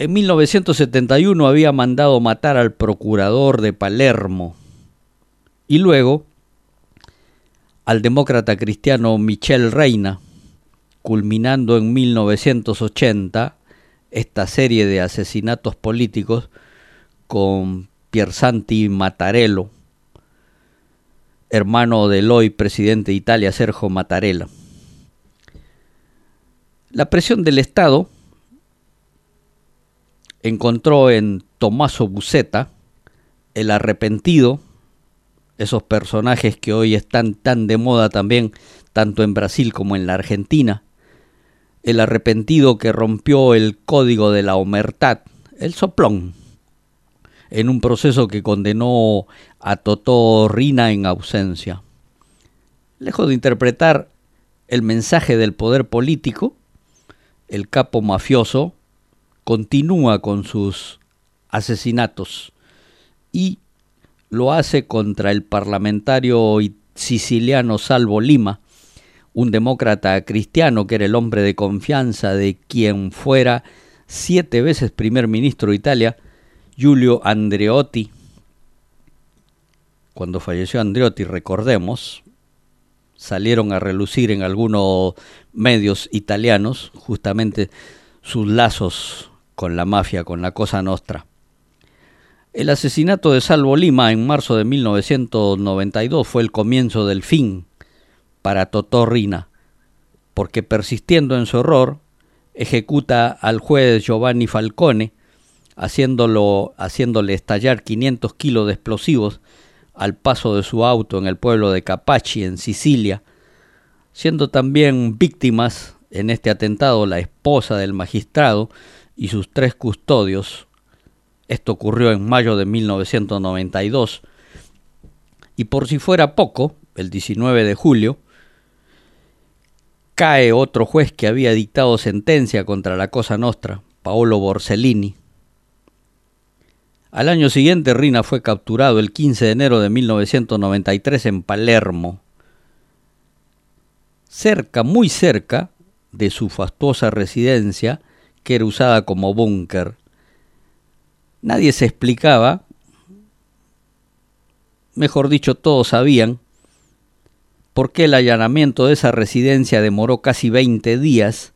S3: En 1971 había mandado matar al procurador de Palermo y luego al demócrata cristiano Michel Reina, culminando en 1980 esta serie de asesinatos políticos con Piersanti Mattarello, hermano del hoy presidente de Italia Sergio Mattarella. La presión del Estado encontró en Tommaso Busetta, el arrepentido, esos personajes que hoy están tan de moda también, tanto en Brasil como en la Argentina, el arrepentido que rompió el código de la omertad, el soplón, en un proceso que condenó a Totò Rina en ausencia. Lejos de interpretar el mensaje del poder político, el capo mafioso continúa con sus asesinatos y lo hace contra el parlamentario siciliano Salvo Lima, un demócrata cristiano que era el hombre de confianza de quien fuera siete veces primer ministro de Italia, Giulio Andreotti. Cuando falleció Andreotti, recordemos, salieron a relucir en algunos medios italianos justamente sus lazos con la mafia, con la Cosa Nostra. El asesinato de Salvo Lima en marzo de 1992 fue el comienzo del fin para Totò Rina, porque persistiendo en su error, ejecuta al juez Giovanni Falcone, haciéndolo, haciéndole estallar 500 kilos de explosivos al paso de su auto en el pueblo de Capaci, en Sicilia, siendo también víctimas en este atentado la esposa del magistrado y sus tres custodios. Esto ocurrió en mayo de 1992. Y por si fuera poco, el 19 de julio, cae otro juez que había dictado sentencia contra la Cosa Nostra, Paolo Borsellini. Al año siguiente, Rina fue capturado el 15 de enero de 1993 en Palermo, cerca, muy cerca de su fastuosa residencia, que era usada como búnker. Nadie se explicaba, mejor dicho, todos sabían, por qué el allanamiento de esa residencia demoró casi 20 días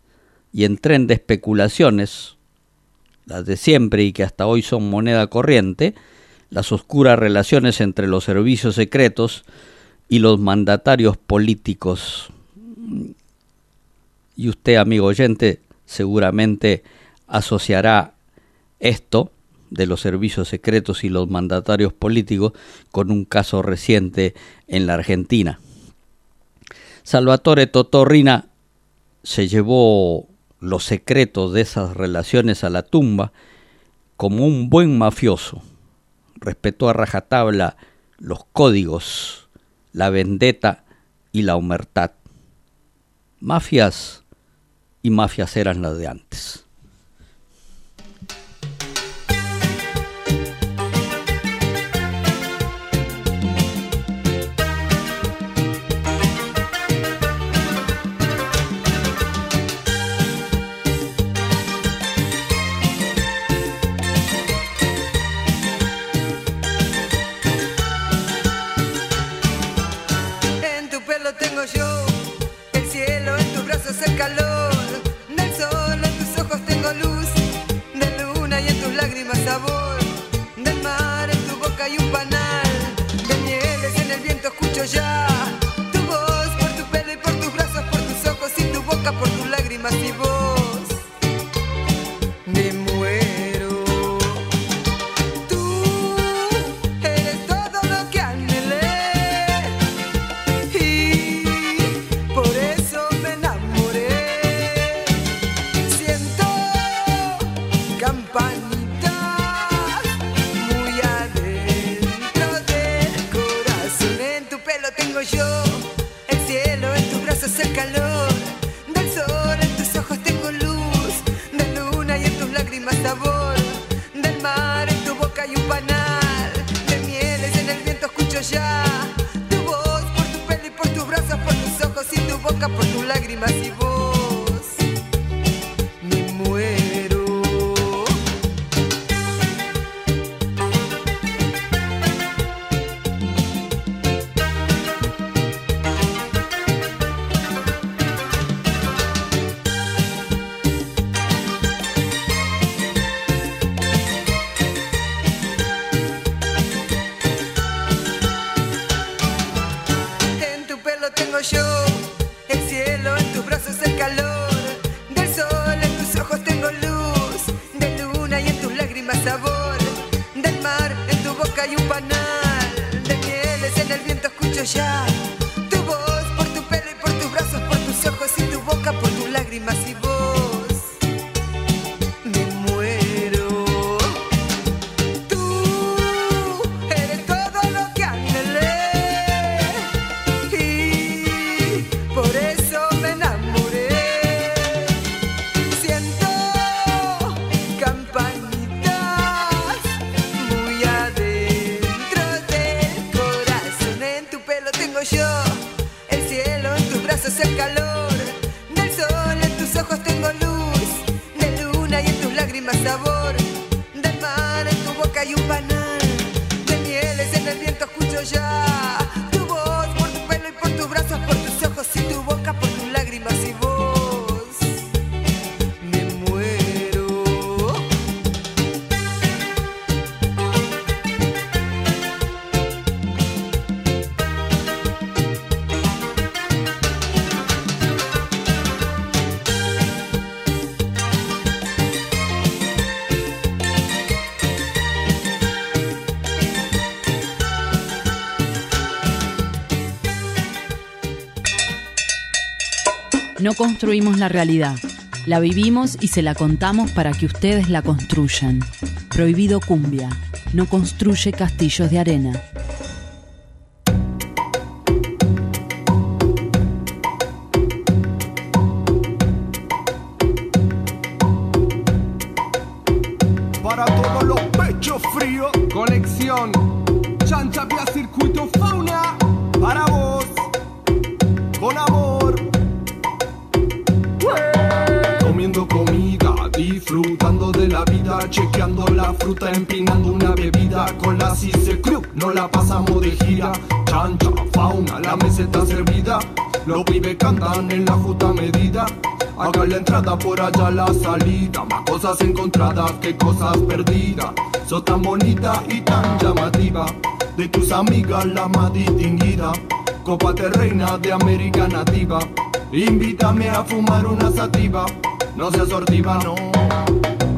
S3: y en tren de especulaciones, las de siempre y que hasta hoy son moneda corriente, las oscuras relaciones entre los servicios secretos y los mandatarios políticos. Y usted, amigo oyente, seguramente asociará esto de los servicios secretos y los mandatarios políticos con un caso reciente en la Argentina. Salvatore Totorrina se llevó los secretos de esas relaciones a la tumba como un buen mafioso. Respetó a rajatabla los códigos, la vendetta y la humertad. Mafias y mafias eran las de antes.
S22: Ya tu voz por tu pelo y por tus brazos, por tus ojos y tu boca, por tus lágrimas y voz.
S5: No construimos la realidad. La vivimos y se la contamos para que ustedes la construyan. Prohibido cumbia. No construye castillos de arena.
S23: Empinando una bebida. Con la CICE Crew no la pasamos de gira. Chancha, fauna, la meseta servida. Los pibes cantan en la justa medida. Acá la entrada, por allá la salida. Más cosas encontradas que cosas perdidas. Sos tan bonita y tan llamativa. De tus amigas la más distinguida. Copa reina de América nativa. Invítame a fumar una sativa. No seas sortiva, no.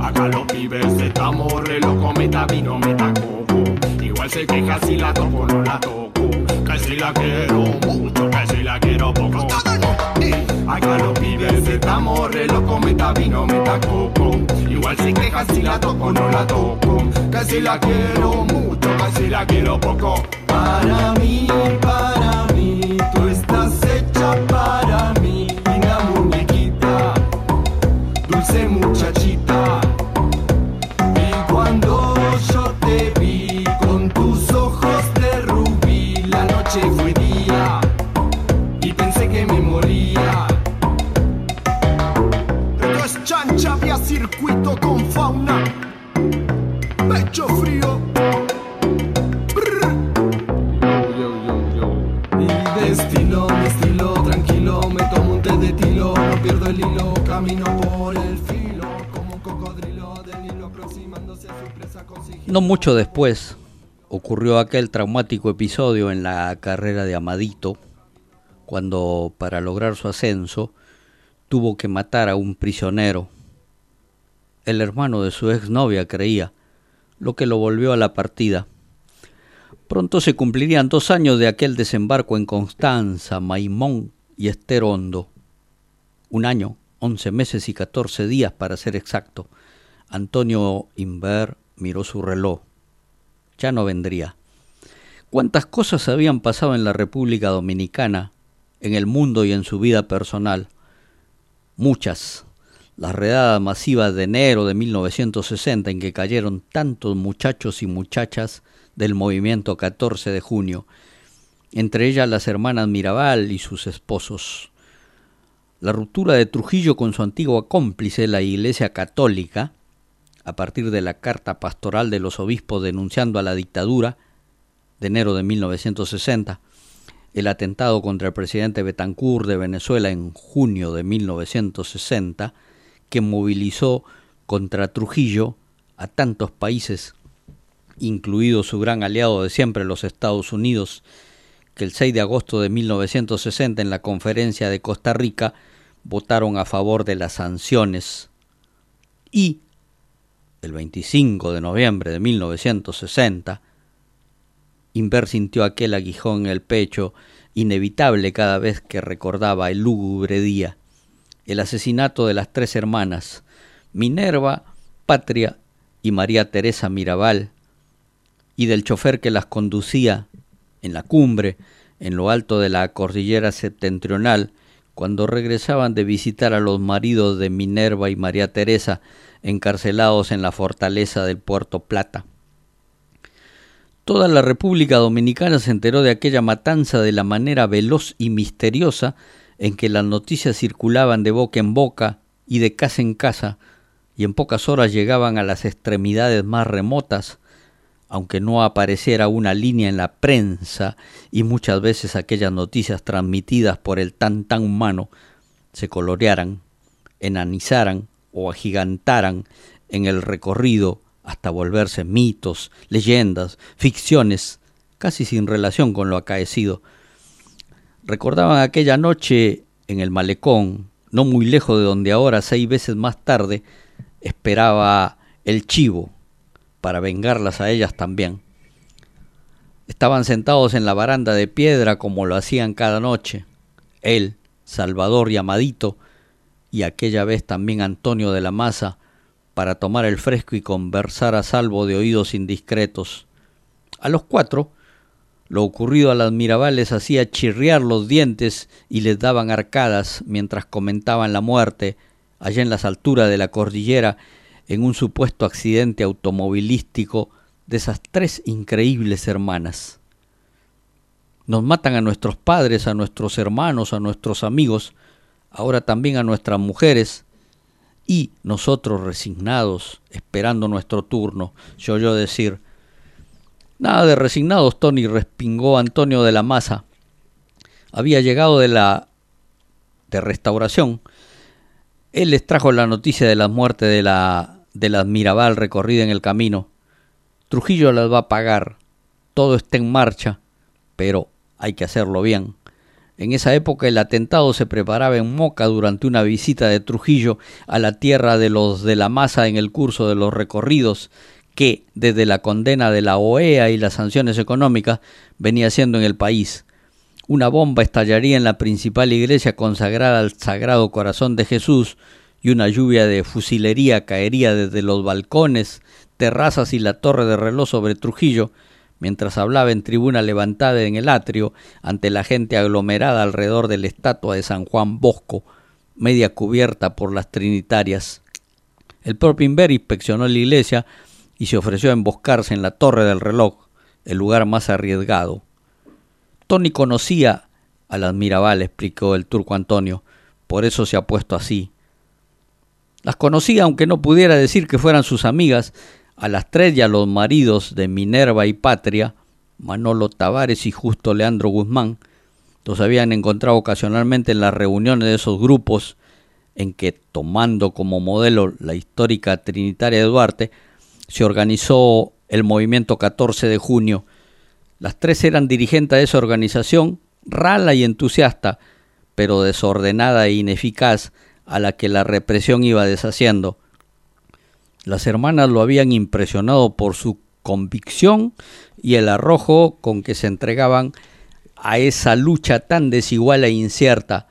S23: Acá los pibes estamos re loco, meta vino, meta coco. Igual se queja si la toco no la toco. Que si la quiero mucho, que si la quiero poco. Acá los pibes estamos re loco, meta vino, meta coco. Igual se queja si la toco no la toco. Que si la quiero mucho, que si la quiero poco. Para mí, para mí, tú estás
S3: No mucho después ocurrió aquel traumático episodio en la carrera de Amadito, cuando para lograr su ascenso tuvo que matar a un prisionero. El hermano de su exnovia creía, lo que lo volvió a la partida. Pronto se cumplirían dos años de aquel desembarco en Constanza, Maimón y Esterondo. Un año, once meses y catorce días para ser exacto. Antonio Inver miró su reloj. Ya no vendría. ¿Cuántas cosas habían pasado en la República Dominicana, en el mundo y en su vida personal? Muchas. La redada masiva de enero de 1960 en que cayeron tantos muchachos y muchachas del movimiento 14 de junio, entre ellas las hermanas Mirabal y sus esposos. La ruptura de Trujillo con su antigua cómplice, la Iglesia Católica, a partir de la carta pastoral de los obispos denunciando a la dictadura de enero de 1960, el atentado contra el presidente Betancourt de Venezuela en junio de 1960, que movilizó contra Trujillo a tantos países, incluido su gran aliado de siempre, los Estados Unidos, que el 6 de agosto de 1960 en la conferencia de Costa Rica votaron a favor de las sanciones y el 25 de noviembre de 1960 Inver sintió aquel aguijón en el pecho inevitable cada vez que recordaba el lúgubre día, el asesinato de las tres hermanas, Minerva, Patria y María Teresa Mirabal, y del chofer que las conducía en la cumbre, en lo alto de la cordillera septentrional, cuando regresaban de visitar a los maridos de Minerva y María Teresa encarcelados en la fortaleza del Puerto Plata. Toda la República Dominicana se enteró de aquella matanza de la manera veloz y misteriosa en que las noticias circulaban de boca en boca y de casa en casa, y en pocas horas llegaban a las extremidades más remotas, aunque no apareciera una línea en la prensa y muchas veces aquellas noticias transmitidas por el tan tan humano se colorearan, enanizaran o agigantaran en el recorrido hasta volverse mitos, leyendas, ficciones, casi sin relación con lo acaecido. Recordaban aquella noche en el malecón, no muy lejos de donde ahora, seis veces más tarde, esperaba el chivo para vengarlas a ellas también. Estaban sentados en la baranda de piedra como lo hacían cada noche. Él, Salvador y Amadito, y aquella vez también Antonio de la Maza, para tomar el fresco y conversar a salvo de oídos indiscretos. A los cuatro, lo ocurrido a las Mirabales hacía chirriar los dientes y les daban arcadas mientras comentaban la muerte, allá en las alturas de la cordillera, en un supuesto accidente automovilístico de esas tres increíbles hermanas. Nos matan a nuestros padres, a nuestros hermanos, a nuestros amigos, ahora también a nuestras mujeres, y nosotros resignados, esperando nuestro turno, se oyó decir, Nada de resignados, Tony, respingó Antonio de la Maza. Había llegado de la de restauración. Él les trajo la noticia de la muerte de la de la Mirabal recorrida en el camino. Trujillo las va a pagar. Todo está en marcha, pero hay que hacerlo bien. En esa época el atentado se preparaba en Moca durante una visita de Trujillo a la tierra de los de la masa en el curso de los recorridos que, desde la condena de la OEA y las sanciones económicas, venía haciendo en el país. Una bomba estallaría en la principal iglesia consagrada al Sagrado Corazón de Jesús y una lluvia de fusilería caería desde los balcones, terrazas y la torre de reloj sobre Trujillo, mientras hablaba en tribuna levantada en el atrio ante la gente aglomerada alrededor de la estatua de San Juan Bosco, media cubierta por las trinitarias. El propio Inver inspeccionó la iglesia y se ofreció a emboscarse en la torre del reloj, el lugar más arriesgado. Tony conocía a las Mirabal, explicó el turco Antonio, por eso se ha puesto así. Las conocía aunque no pudiera decir que fueran sus amigas, a las tres y a los maridos de Minerva y Patria, Manolo Tavares y Justo Leandro Guzmán, los habían encontrado ocasionalmente en las reuniones de esos grupos en que, tomando como modelo la histórica Trinitaria de Duarte, se organizó el movimiento 14 de junio. Las tres eran dirigentes de esa organización, rala y entusiasta, pero desordenada e ineficaz, a la que la represión iba deshaciendo. Las hermanas lo habían impresionado por su convicción y el arrojo con que se entregaban a esa lucha tan desigual e incierta,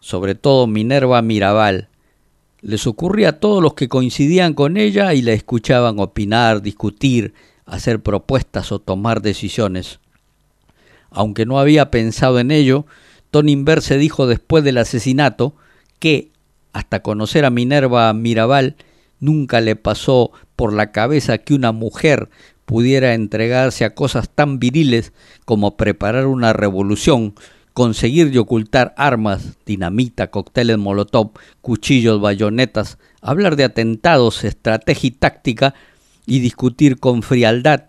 S3: sobre todo Minerva Mirabal. Les ocurría a todos los que coincidían con ella y la escuchaban opinar, discutir, hacer propuestas o tomar decisiones. Aunque no había pensado en ello, Tony Inver se dijo después del asesinato que, hasta conocer a Minerva Mirabal, Nunca le pasó por la cabeza que una mujer pudiera entregarse a cosas tan viriles como preparar una revolución, conseguir y ocultar armas, dinamita, cócteles molotov, cuchillos, bayonetas, hablar de atentados, estrategia y táctica y discutir con frialdad.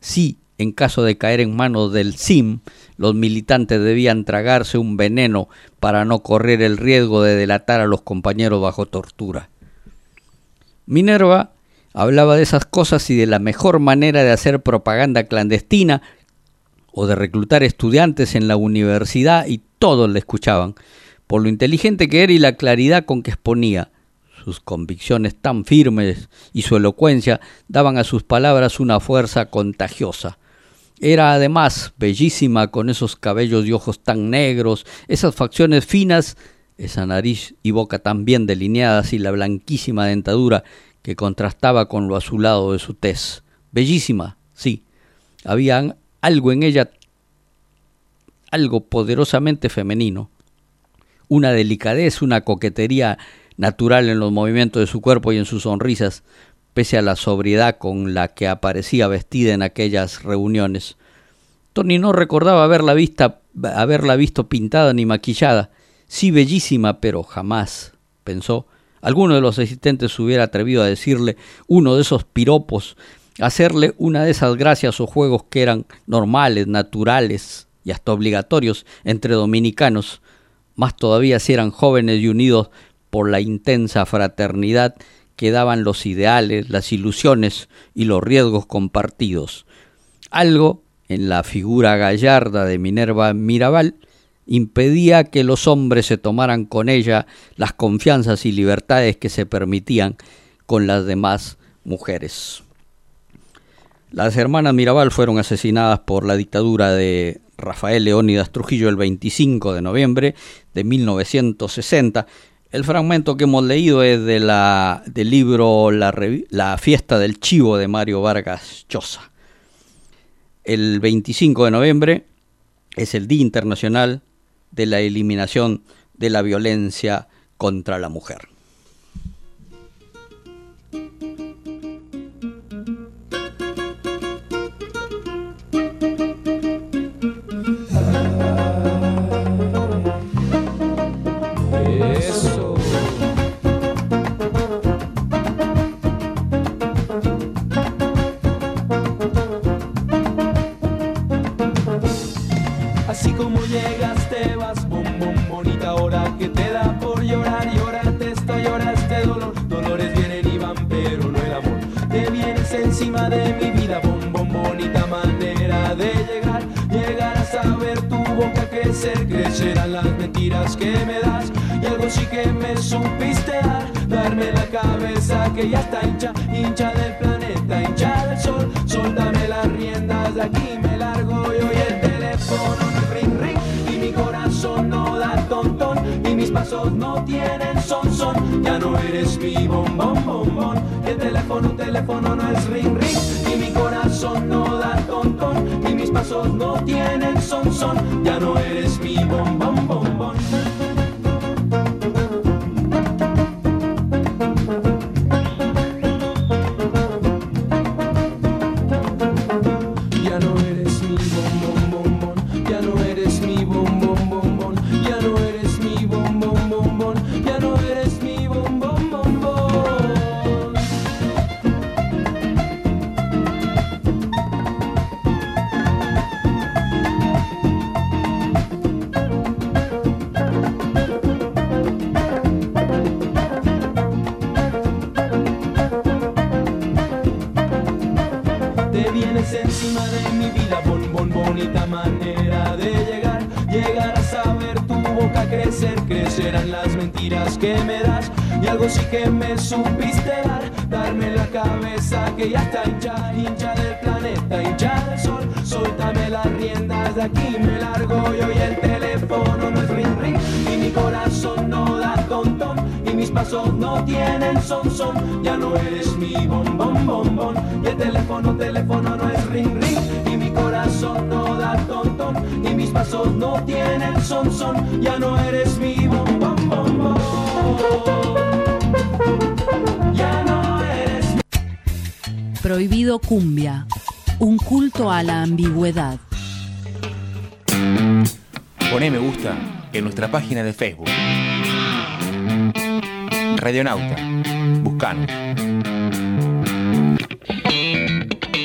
S3: Si, en caso de caer en manos del SIM, los militantes debían tragarse un veneno para no correr el riesgo de delatar a los compañeros bajo tortura. Minerva hablaba de esas cosas y de la mejor manera de hacer propaganda clandestina o de reclutar estudiantes en la universidad y todos le escuchaban, por lo inteligente que era y la claridad con que exponía. Sus convicciones tan firmes y su elocuencia daban a sus palabras una fuerza contagiosa. Era además bellísima con esos cabellos y ojos tan negros, esas facciones finas esa nariz y boca tan bien delineadas y la blanquísima dentadura que contrastaba con lo azulado de su tez. Bellísima, sí. Había algo en ella, algo poderosamente femenino. Una delicadez, una coquetería natural en los movimientos de su cuerpo y en sus sonrisas, pese a la sobriedad con la que aparecía vestida en aquellas reuniones. Tony no recordaba haberla, vista, haberla visto pintada ni maquillada, Sí, bellísima, pero jamás, pensó, alguno de los asistentes hubiera atrevido a decirle uno de esos piropos, hacerle una de esas gracias o juegos que eran normales, naturales y hasta obligatorios entre dominicanos, más todavía si eran jóvenes y unidos por la intensa fraternidad que daban los ideales, las ilusiones y los riesgos compartidos. Algo en la figura gallarda de Minerva Mirabal impedía que los hombres se tomaran con ella las confianzas y libertades que se permitían con las demás mujeres. Las hermanas Mirabal fueron asesinadas por la dictadura de, Rafael Leónidas Trujillo el 25 de noviembre de 1960. El fragmento que hemos leído es de la, del libro la, fiesta del chivo de Mario Vargas Llosa. El 25 de noviembre es el Día Internacional de la Eliminación de la Violencia contra la Mujer.
S12: Así como llegaste vas, bom, bom, bonita hora que te da por llorar, llorarte esto, lloraste dolor, dolores vienen y van, pero no el amor. Te vienes encima de mi vida, bom, bom, bonita manera de llegar, llegar a saber tu boca crecer, crecerán las mentiras que me das, y algo sí que me supiste dar, darme la cabeza que ya está hincha, hincha del planeta, hincha del sol, soltame las riendas de aquí, me pasos no tienen son son, ya no eres mi bombón bombón, el teléfono, teléfono no es ring ring, y mi corazón no da tontón, y mis pasos no tienen son son, ya no eres mi bombón bombón. Son son. Ya no eres mi. Ya no eres
S5: Prohibido cumbia. Un culto a la ambigüedad.
S10: Poné me gusta en nuestra página de Facebook. Radionauta. Buscanos.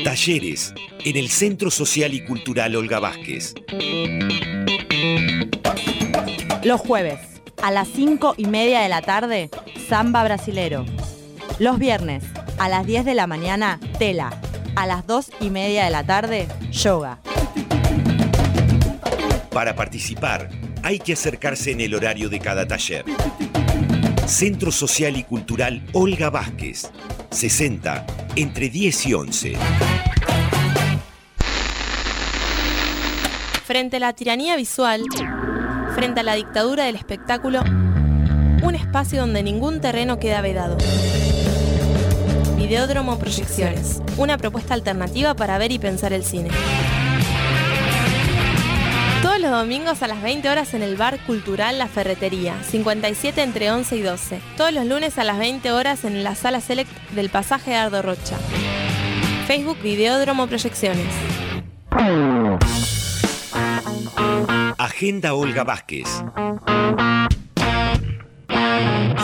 S8: Talleres en el Centro Social y Cultural Olga Vázquez.
S11: Los jueves, a las 5 y media de la tarde, samba brasilero. Los viernes, a las 10 de la mañana, tela. A las 2 y media de la tarde, yoga.
S8: Para participar, hay que acercarse en el horario de cada taller. Centro Social y Cultural Olga Vázquez. 60 entre 10 y 11.
S6: Frente a la tiranía visual, frente a la dictadura del espectáculo, un espacio donde ningún terreno queda vedado. Videódromo Proyecciones, una propuesta alternativa para ver y pensar el cine. Todos los domingos a las 20 horas en el Bar Cultural La Ferretería, 57 entre 11 y 12. Todos los lunes a las 20 horas en la Sala Select del Pasaje Ardo Rocha. Facebook Videódromo Proyecciones.
S8: Agenda Olga Vázquez.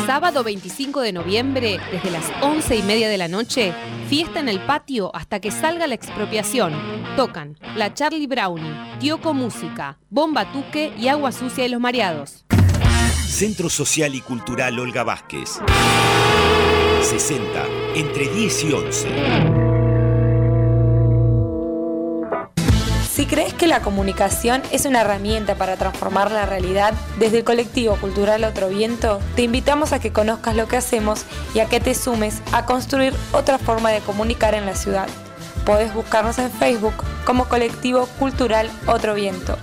S9: Sábado 25 de noviembre, desde las 11 y media de la noche, fiesta en el patio hasta que salga la expropiación. Tocan La Charlie Brownie, Tioco Música, Bomba Tuque y Agua Sucia y los Mareados.
S8: Centro Social y Cultural Olga Vázquez. 60 entre 10 y 11.
S24: La comunicación es una herramienta para transformar la realidad, desde el colectivo cultural Otro Viento, te invitamos a que conozcas lo que hacemos y a que te sumes a construir otra forma de comunicar en la ciudad. Podés buscarnos en Facebook como Colectivo Cultural Otro Viento.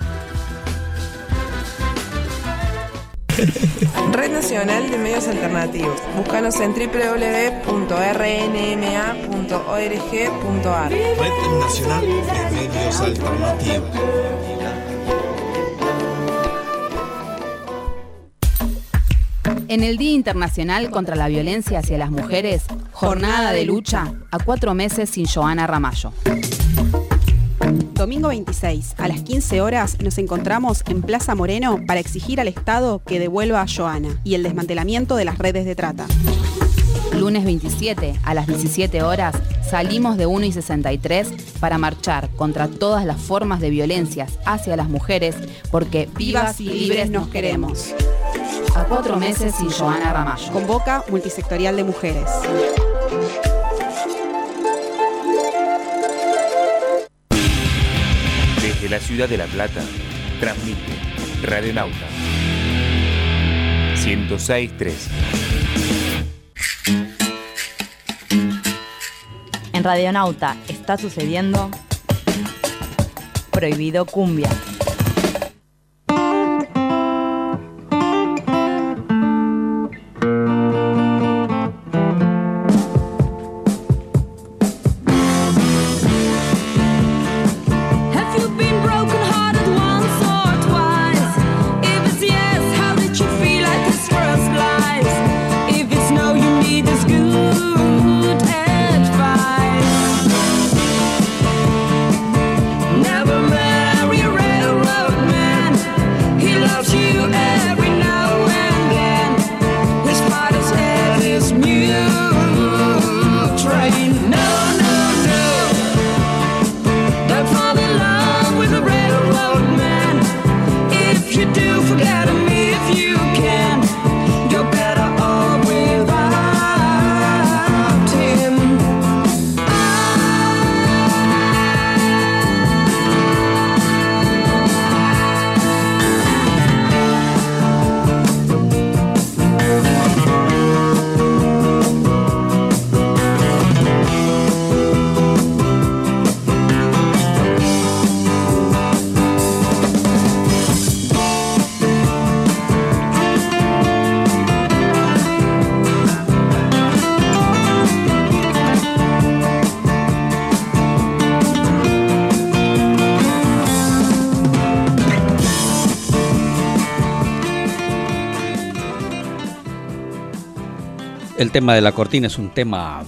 S25: Red Nacional de Medios Alternativos. Búscanos en www.rnma.org.ar.
S26: Red Nacional de Medios Alternativos.
S5: En el Día Internacional contra la Violencia hacia las Mujeres, jornada de lucha a cuatro meses sin Joana Ramallo.
S7: Domingo 26, a las 15 horas, nos encontramos en Plaza Moreno para exigir al Estado que devuelva a Joana y el desmantelamiento de las redes de trata.
S5: Lunes 27, a las 17 horas, salimos de 1 y 63 para marchar contra todas las formas de violencias hacia las mujeres porque vivas y libres nos queremos. A cuatro meses sin Joana Ramallo.
S7: Convoca Multisectorial de Mujeres.
S10: Desde la ciudad de La Plata, transmite Radionauta 106.3.
S11: En Radionauta está sucediendo Prohibido Cumbia.
S3: Tema de la cortina es un tema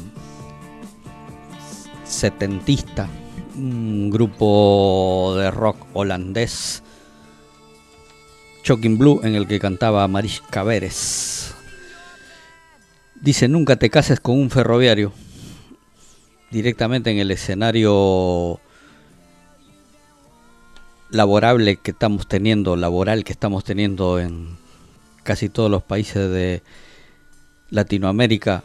S3: setentista, un grupo de rock holandés, Shocking Blue, en el que cantaba Mariska Veres. Dice, nunca te cases con un ferroviario. Directamente en el escenario laborable que estamos teniendo, laboral que estamos teniendo en casi todos los países de Latinoamérica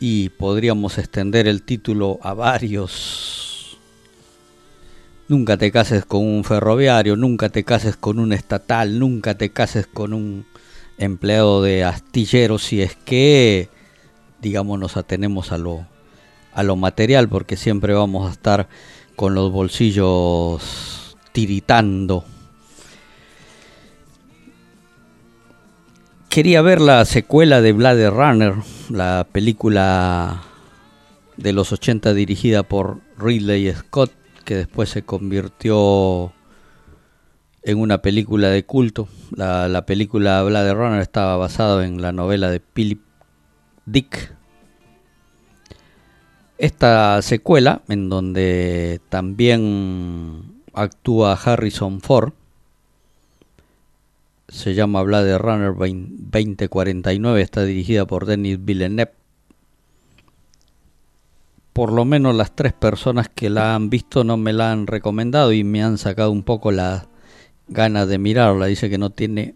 S3: y podríamos extender el título a varios. Nunca te cases con un ferroviario, nunca te cases con un estatal, nunca te cases con un empleado de astillero si es que, digamos, nos atenemos a lo, a lo material, porque siempre vamos a estar con los bolsillos tiritando. Quería ver la secuela de Blade Runner, la película de los 80 dirigida por Ridley Scott, que después se convirtió en una película de culto. La, la película Blade Runner estaba basada en la novela de Philip Dick. Esta secuela, en donde también actúa Harrison Ford, se llama Blade Runner 2049, está dirigida por Denis Villeneuve. Por lo menos las tres personas que la han visto no me la han recomendado y me han sacado un poco las ganas de mirarla. Dice que no tiene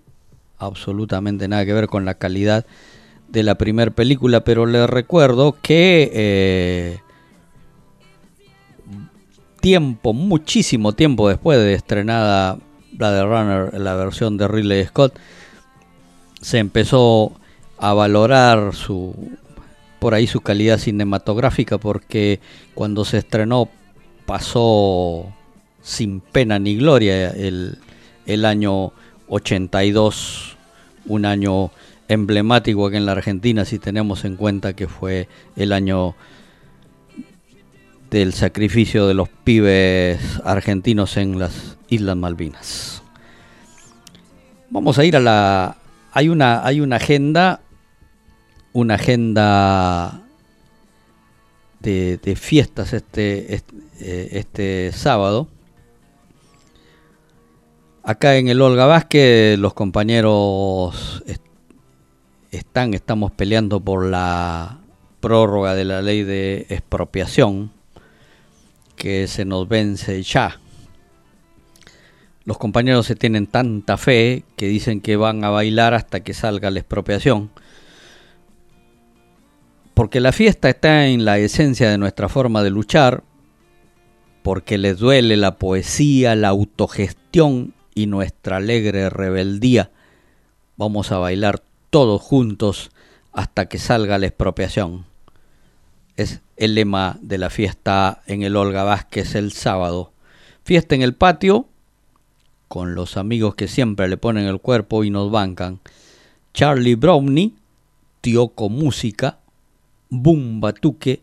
S3: absolutamente nada que ver con la calidad de la primera película, pero les recuerdo que eh, tiempo, muchísimo tiempo después de estrenada Blade Runner, la versión de Ridley Scott, se empezó a valorar su por ahí su calidad cinematográfica porque cuando se estrenó pasó sin pena ni gloria el, el año 82, un año emblemático aquí en la Argentina si tenemos en cuenta que fue el año del sacrificio de los pibes argentinos en las Islas Malvinas. Vamos a ir a la hay una hay una agenda una agenda de, de fiestas este, este, este sábado. Acá en el Olga Vázquez los compañeros est- están, estamos peleando por la prórroga de la ley de expropiación que se nos vence ya. Los compañeros se tienen tanta fe que dicen que van a bailar hasta que salga la expropiación. Porque la fiesta está en la esencia de nuestra forma de luchar, porque les duele la poesía, la autogestión y nuestra alegre rebeldía. Vamos a bailar todos juntos hasta que salga la expropiación. Es el lema de la fiesta en el Olga Vázquez el sábado. Fiesta en el patio con los amigos que siempre le ponen el cuerpo y nos bancan. Charlie Brownie, Tioco Música, Boom Batuque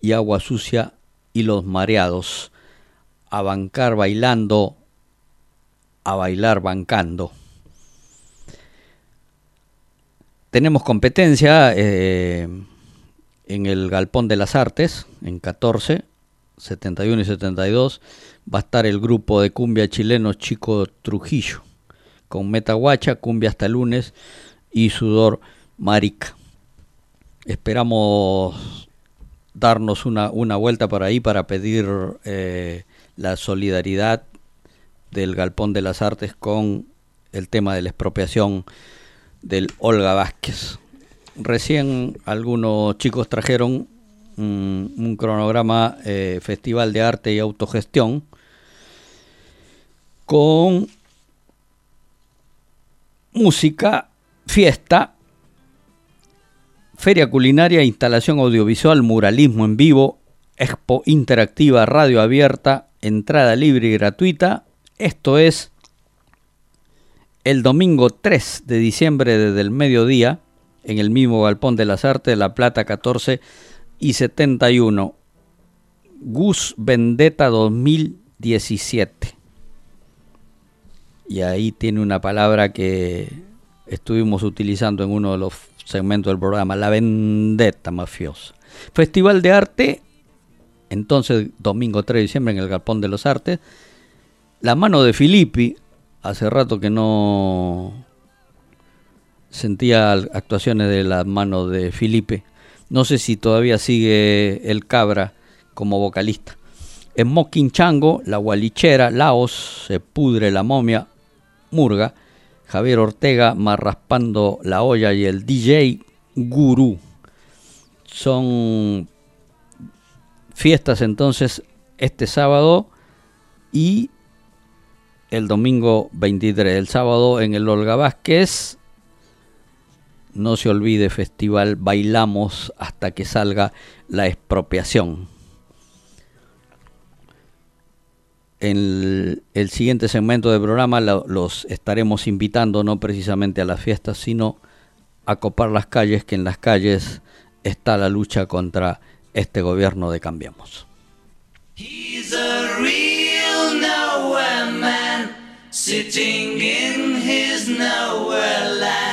S3: y Agua Sucia y Los Mareados. A bancar bailando, a bailar bancando. Tenemos competencia eh, en el Galpón de las Artes, en 14, 71 y 72. Va a estar el grupo de cumbia chileno Chico Trujillo, con Metaguacha, cumbia hasta lunes y Sudor Marica. Esperamos darnos una, una vuelta por ahí para pedir eh, la solidaridad del Galpón de las Artes con el tema de la expropiación del Olga Vázquez. Recién algunos chicos trajeron un cronograma eh, Festival de Arte y Autogestión con música, fiesta, feria culinaria, instalación audiovisual, muralismo en vivo, expo interactiva, radio abierta, entrada libre y gratuita. Esto es el domingo 3 de diciembre desde el mediodía en el mismo Galpón de las Artes de La Plata 14 y 71. Gus Vendetta 2017. Y ahí tiene una palabra que estuvimos utilizando en uno de los segmentos del programa, la vendetta mafiosa. Festival de Arte, entonces domingo 3 de diciembre en el Galpón de los Artes. La mano de Filippi, hace rato que no sentía actuaciones de la mano de Felipe. No sé si todavía sigue el Cabra como vocalista. En Mocking Chango, La Gualichera, Laos, Se Pudre la Momia, Murga, Javier Ortega, Marraspando la Olla y el DJ Gurú. Son fiestas entonces este sábado y el domingo 23. El sábado en el Olga Vázquez. No se olvide, festival Bailamos hasta que salga la expropiación. En el, siguiente segmento del programa lo- los estaremos invitando no precisamente a las fiestas, sino a copar las calles, que en las calles está la lucha contra este gobierno de Cambiemos.
S27: He's a real man, sitting in his land,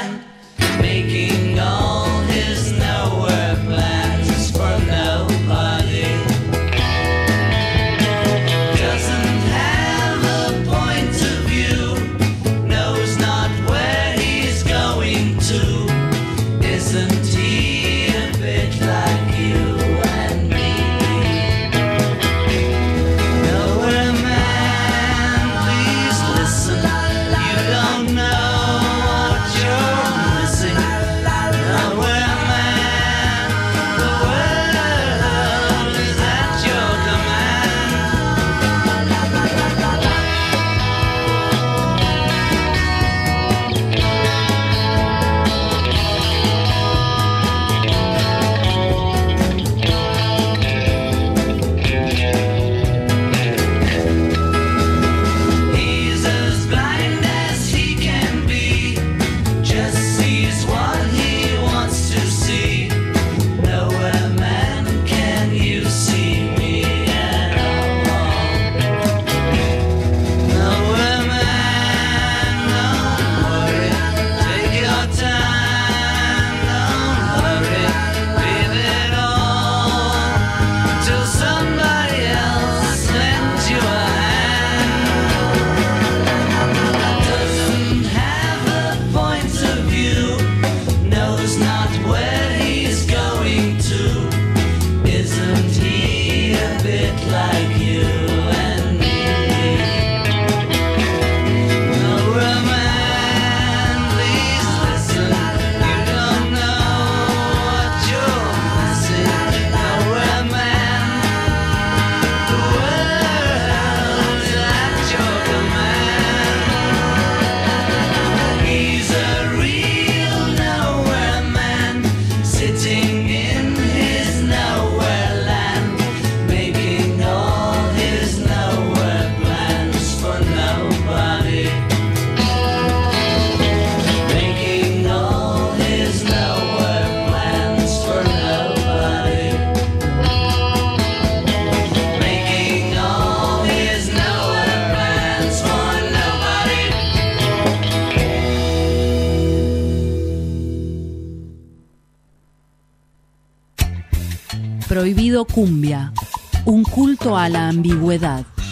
S11: ambigüedad.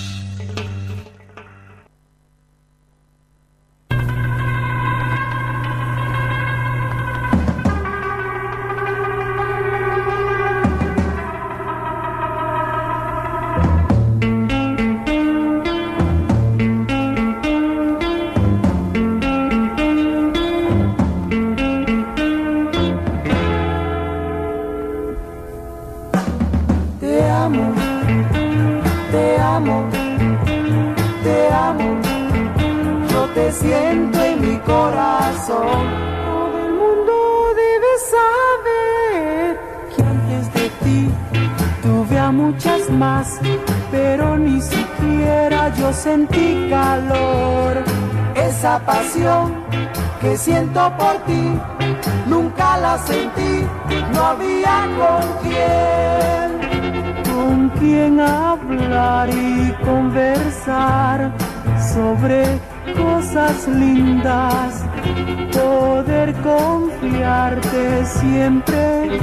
S28: Siempre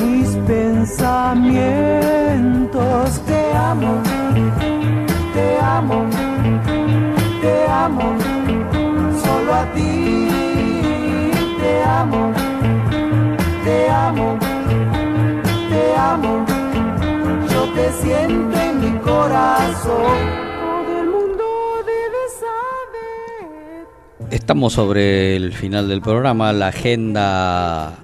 S28: mis pensamientos. Te amo, te amo, te amo, solo a ti. Te amo, te amo, te amo yo te siento en mi corazón. Todo el mundo debe saber.
S3: Estamos sobre el final del programa. La agenda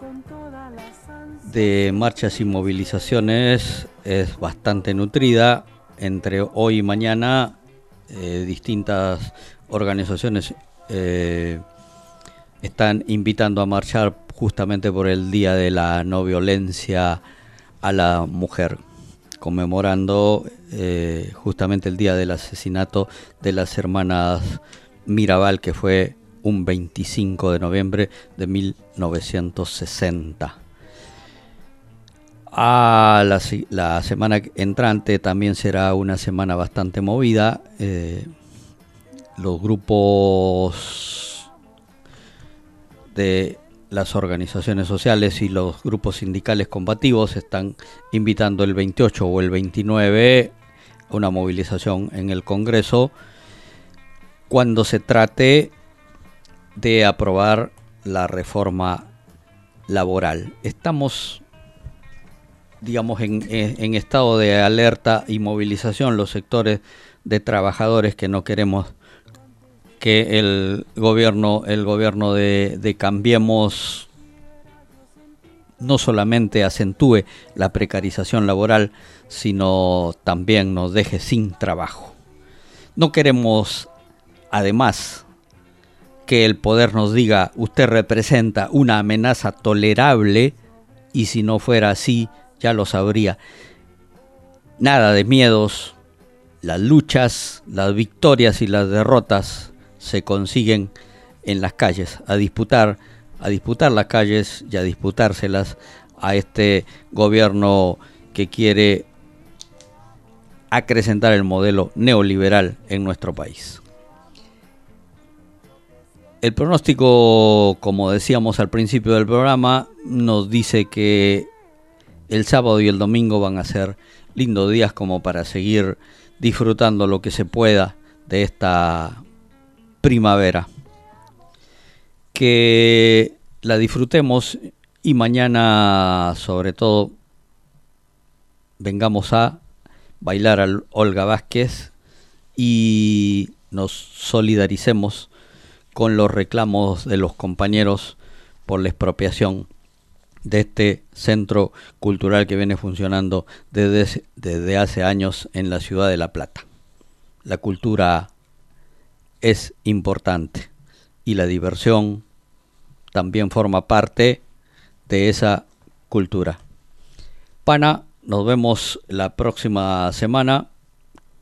S3: de marchas y movilizaciones es bastante nutrida. Entre hoy y mañana, eh, distintas organizaciones eh, están invitando a marchar justamente por el Día de la No Violencia a la Mujer, conmemorando eh, justamente el día del asesinato de las hermanas Mirabal, que fue un 25 de noviembre de 1960. A la, la semana entrante también será una semana bastante movida. eh, los grupos de las organizaciones sociales y los grupos sindicales combativos están invitando el 28 o el 29 a una movilización en el Congreso cuando se trate de aprobar la reforma laboral. Estamos, digamos, en, en- estado de alerta y movilización los sectores de trabajadores que no queremos que el gobierno, el gobierno de, de Cambiemos no solamente acentúe la precarización laboral, sino también nos deje sin trabajo. No queremos, además, que el poder nos diga usted representa una amenaza tolerable y si no fuera así, ya lo sabría. Nada de miedos, las luchas, las victorias y las derrotas se consiguen en las calles, a disputar, a disputar las calles y a disputárselas a este gobierno que quiere acrecentar el modelo neoliberal en nuestro país. El pronóstico, como decíamos al principio del programa, nos dice que el sábado y el domingo van a ser lindos días como para seguir disfrutando lo que se pueda de esta primavera. Que la disfrutemos y mañana sobre todo vengamos a bailar al Olga Vázquez y nos solidaricemos con los reclamos de los compañeros por la expropiación de este centro cultural que viene funcionando desde, desde hace años en la ciudad de La Plata. La cultura es importante y la diversión también forma parte de esa cultura. Pana, nos vemos la próxima semana.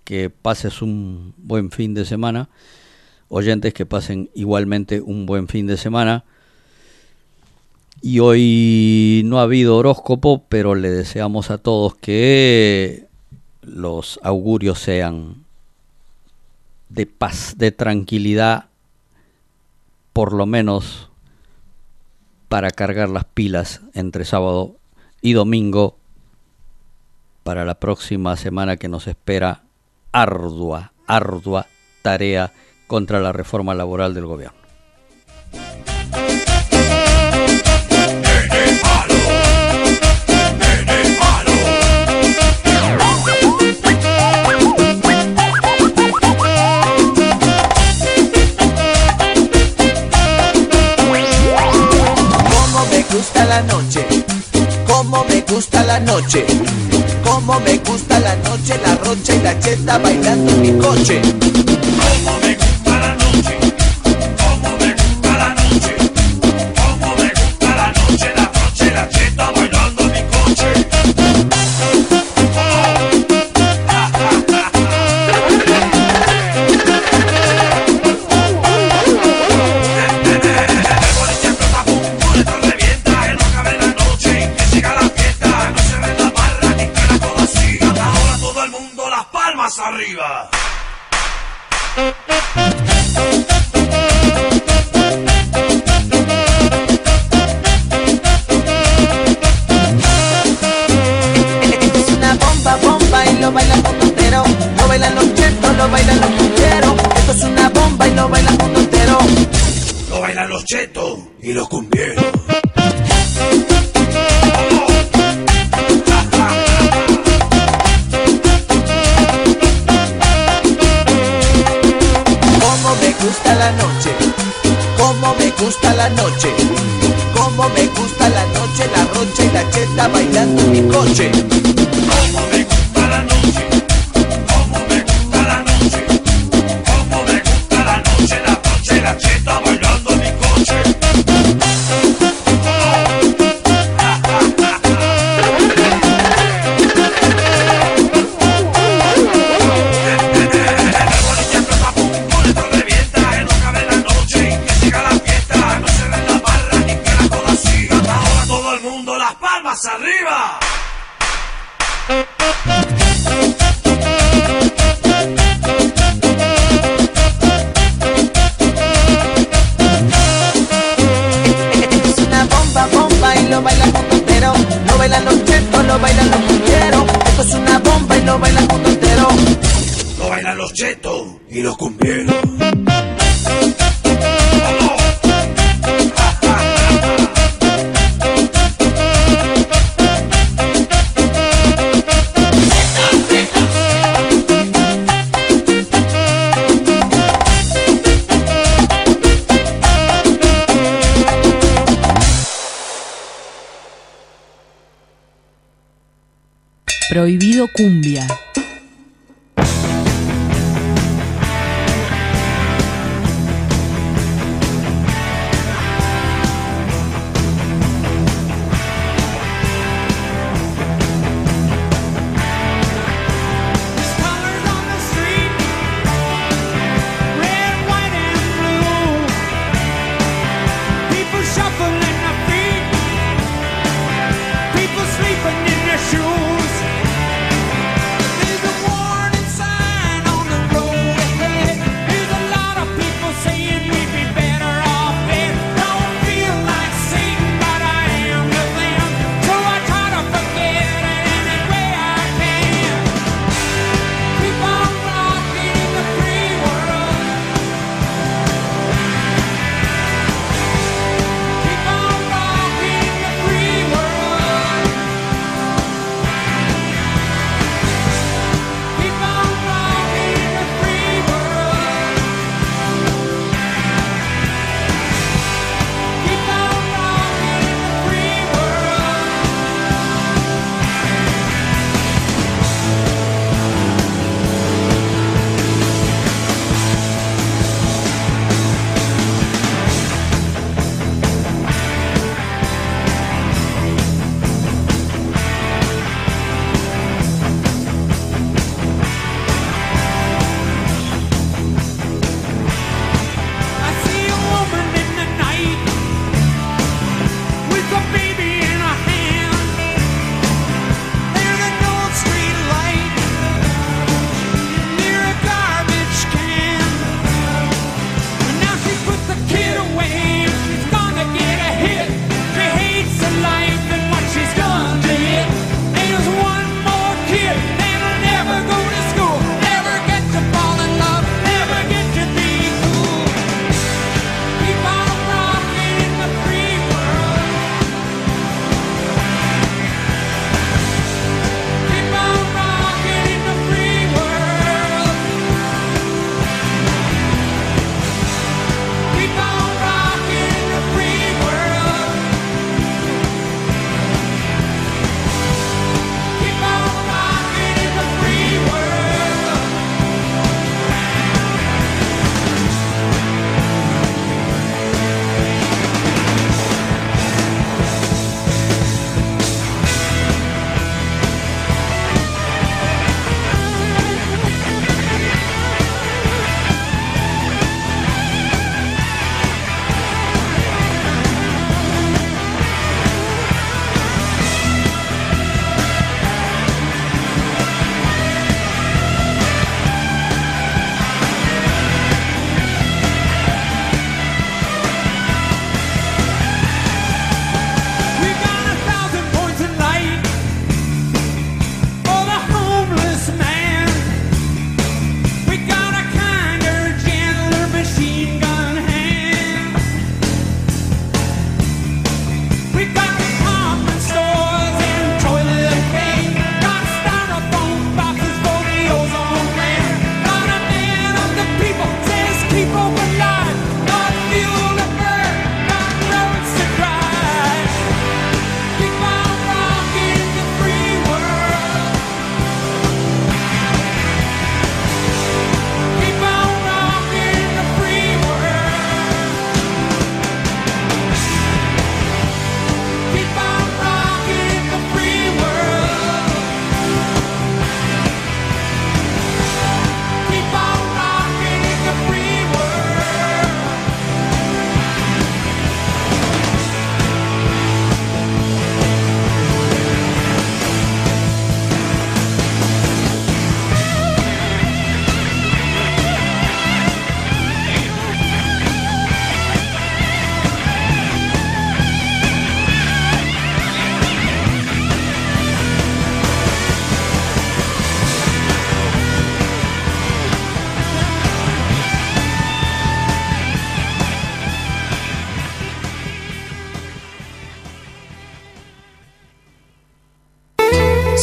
S3: Que pases un buen fin de semana. Oyentes que pasen igualmente un buen fin de semana. Y hoy no ha habido horóscopo, pero le deseamos a todos que los augurios sean de paz, de tranquilidad, por lo menos para cargar las pilas entre sábado y domingo para la próxima semana que nos espera ardua, ardua tarea contra la reforma laboral del gobierno.
S29: la noche, cómo me gusta la noche, cómo me gusta la noche, la rocha y la cheta bailando en mi coche.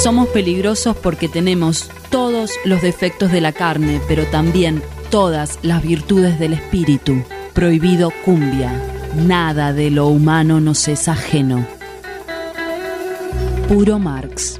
S5: Somos peligrosos porque tenemos todos los defectos de la carne, pero también todas las virtudes del espíritu. Prohibido cumbia. Nada de lo humano nos es ajeno. Puro Marx.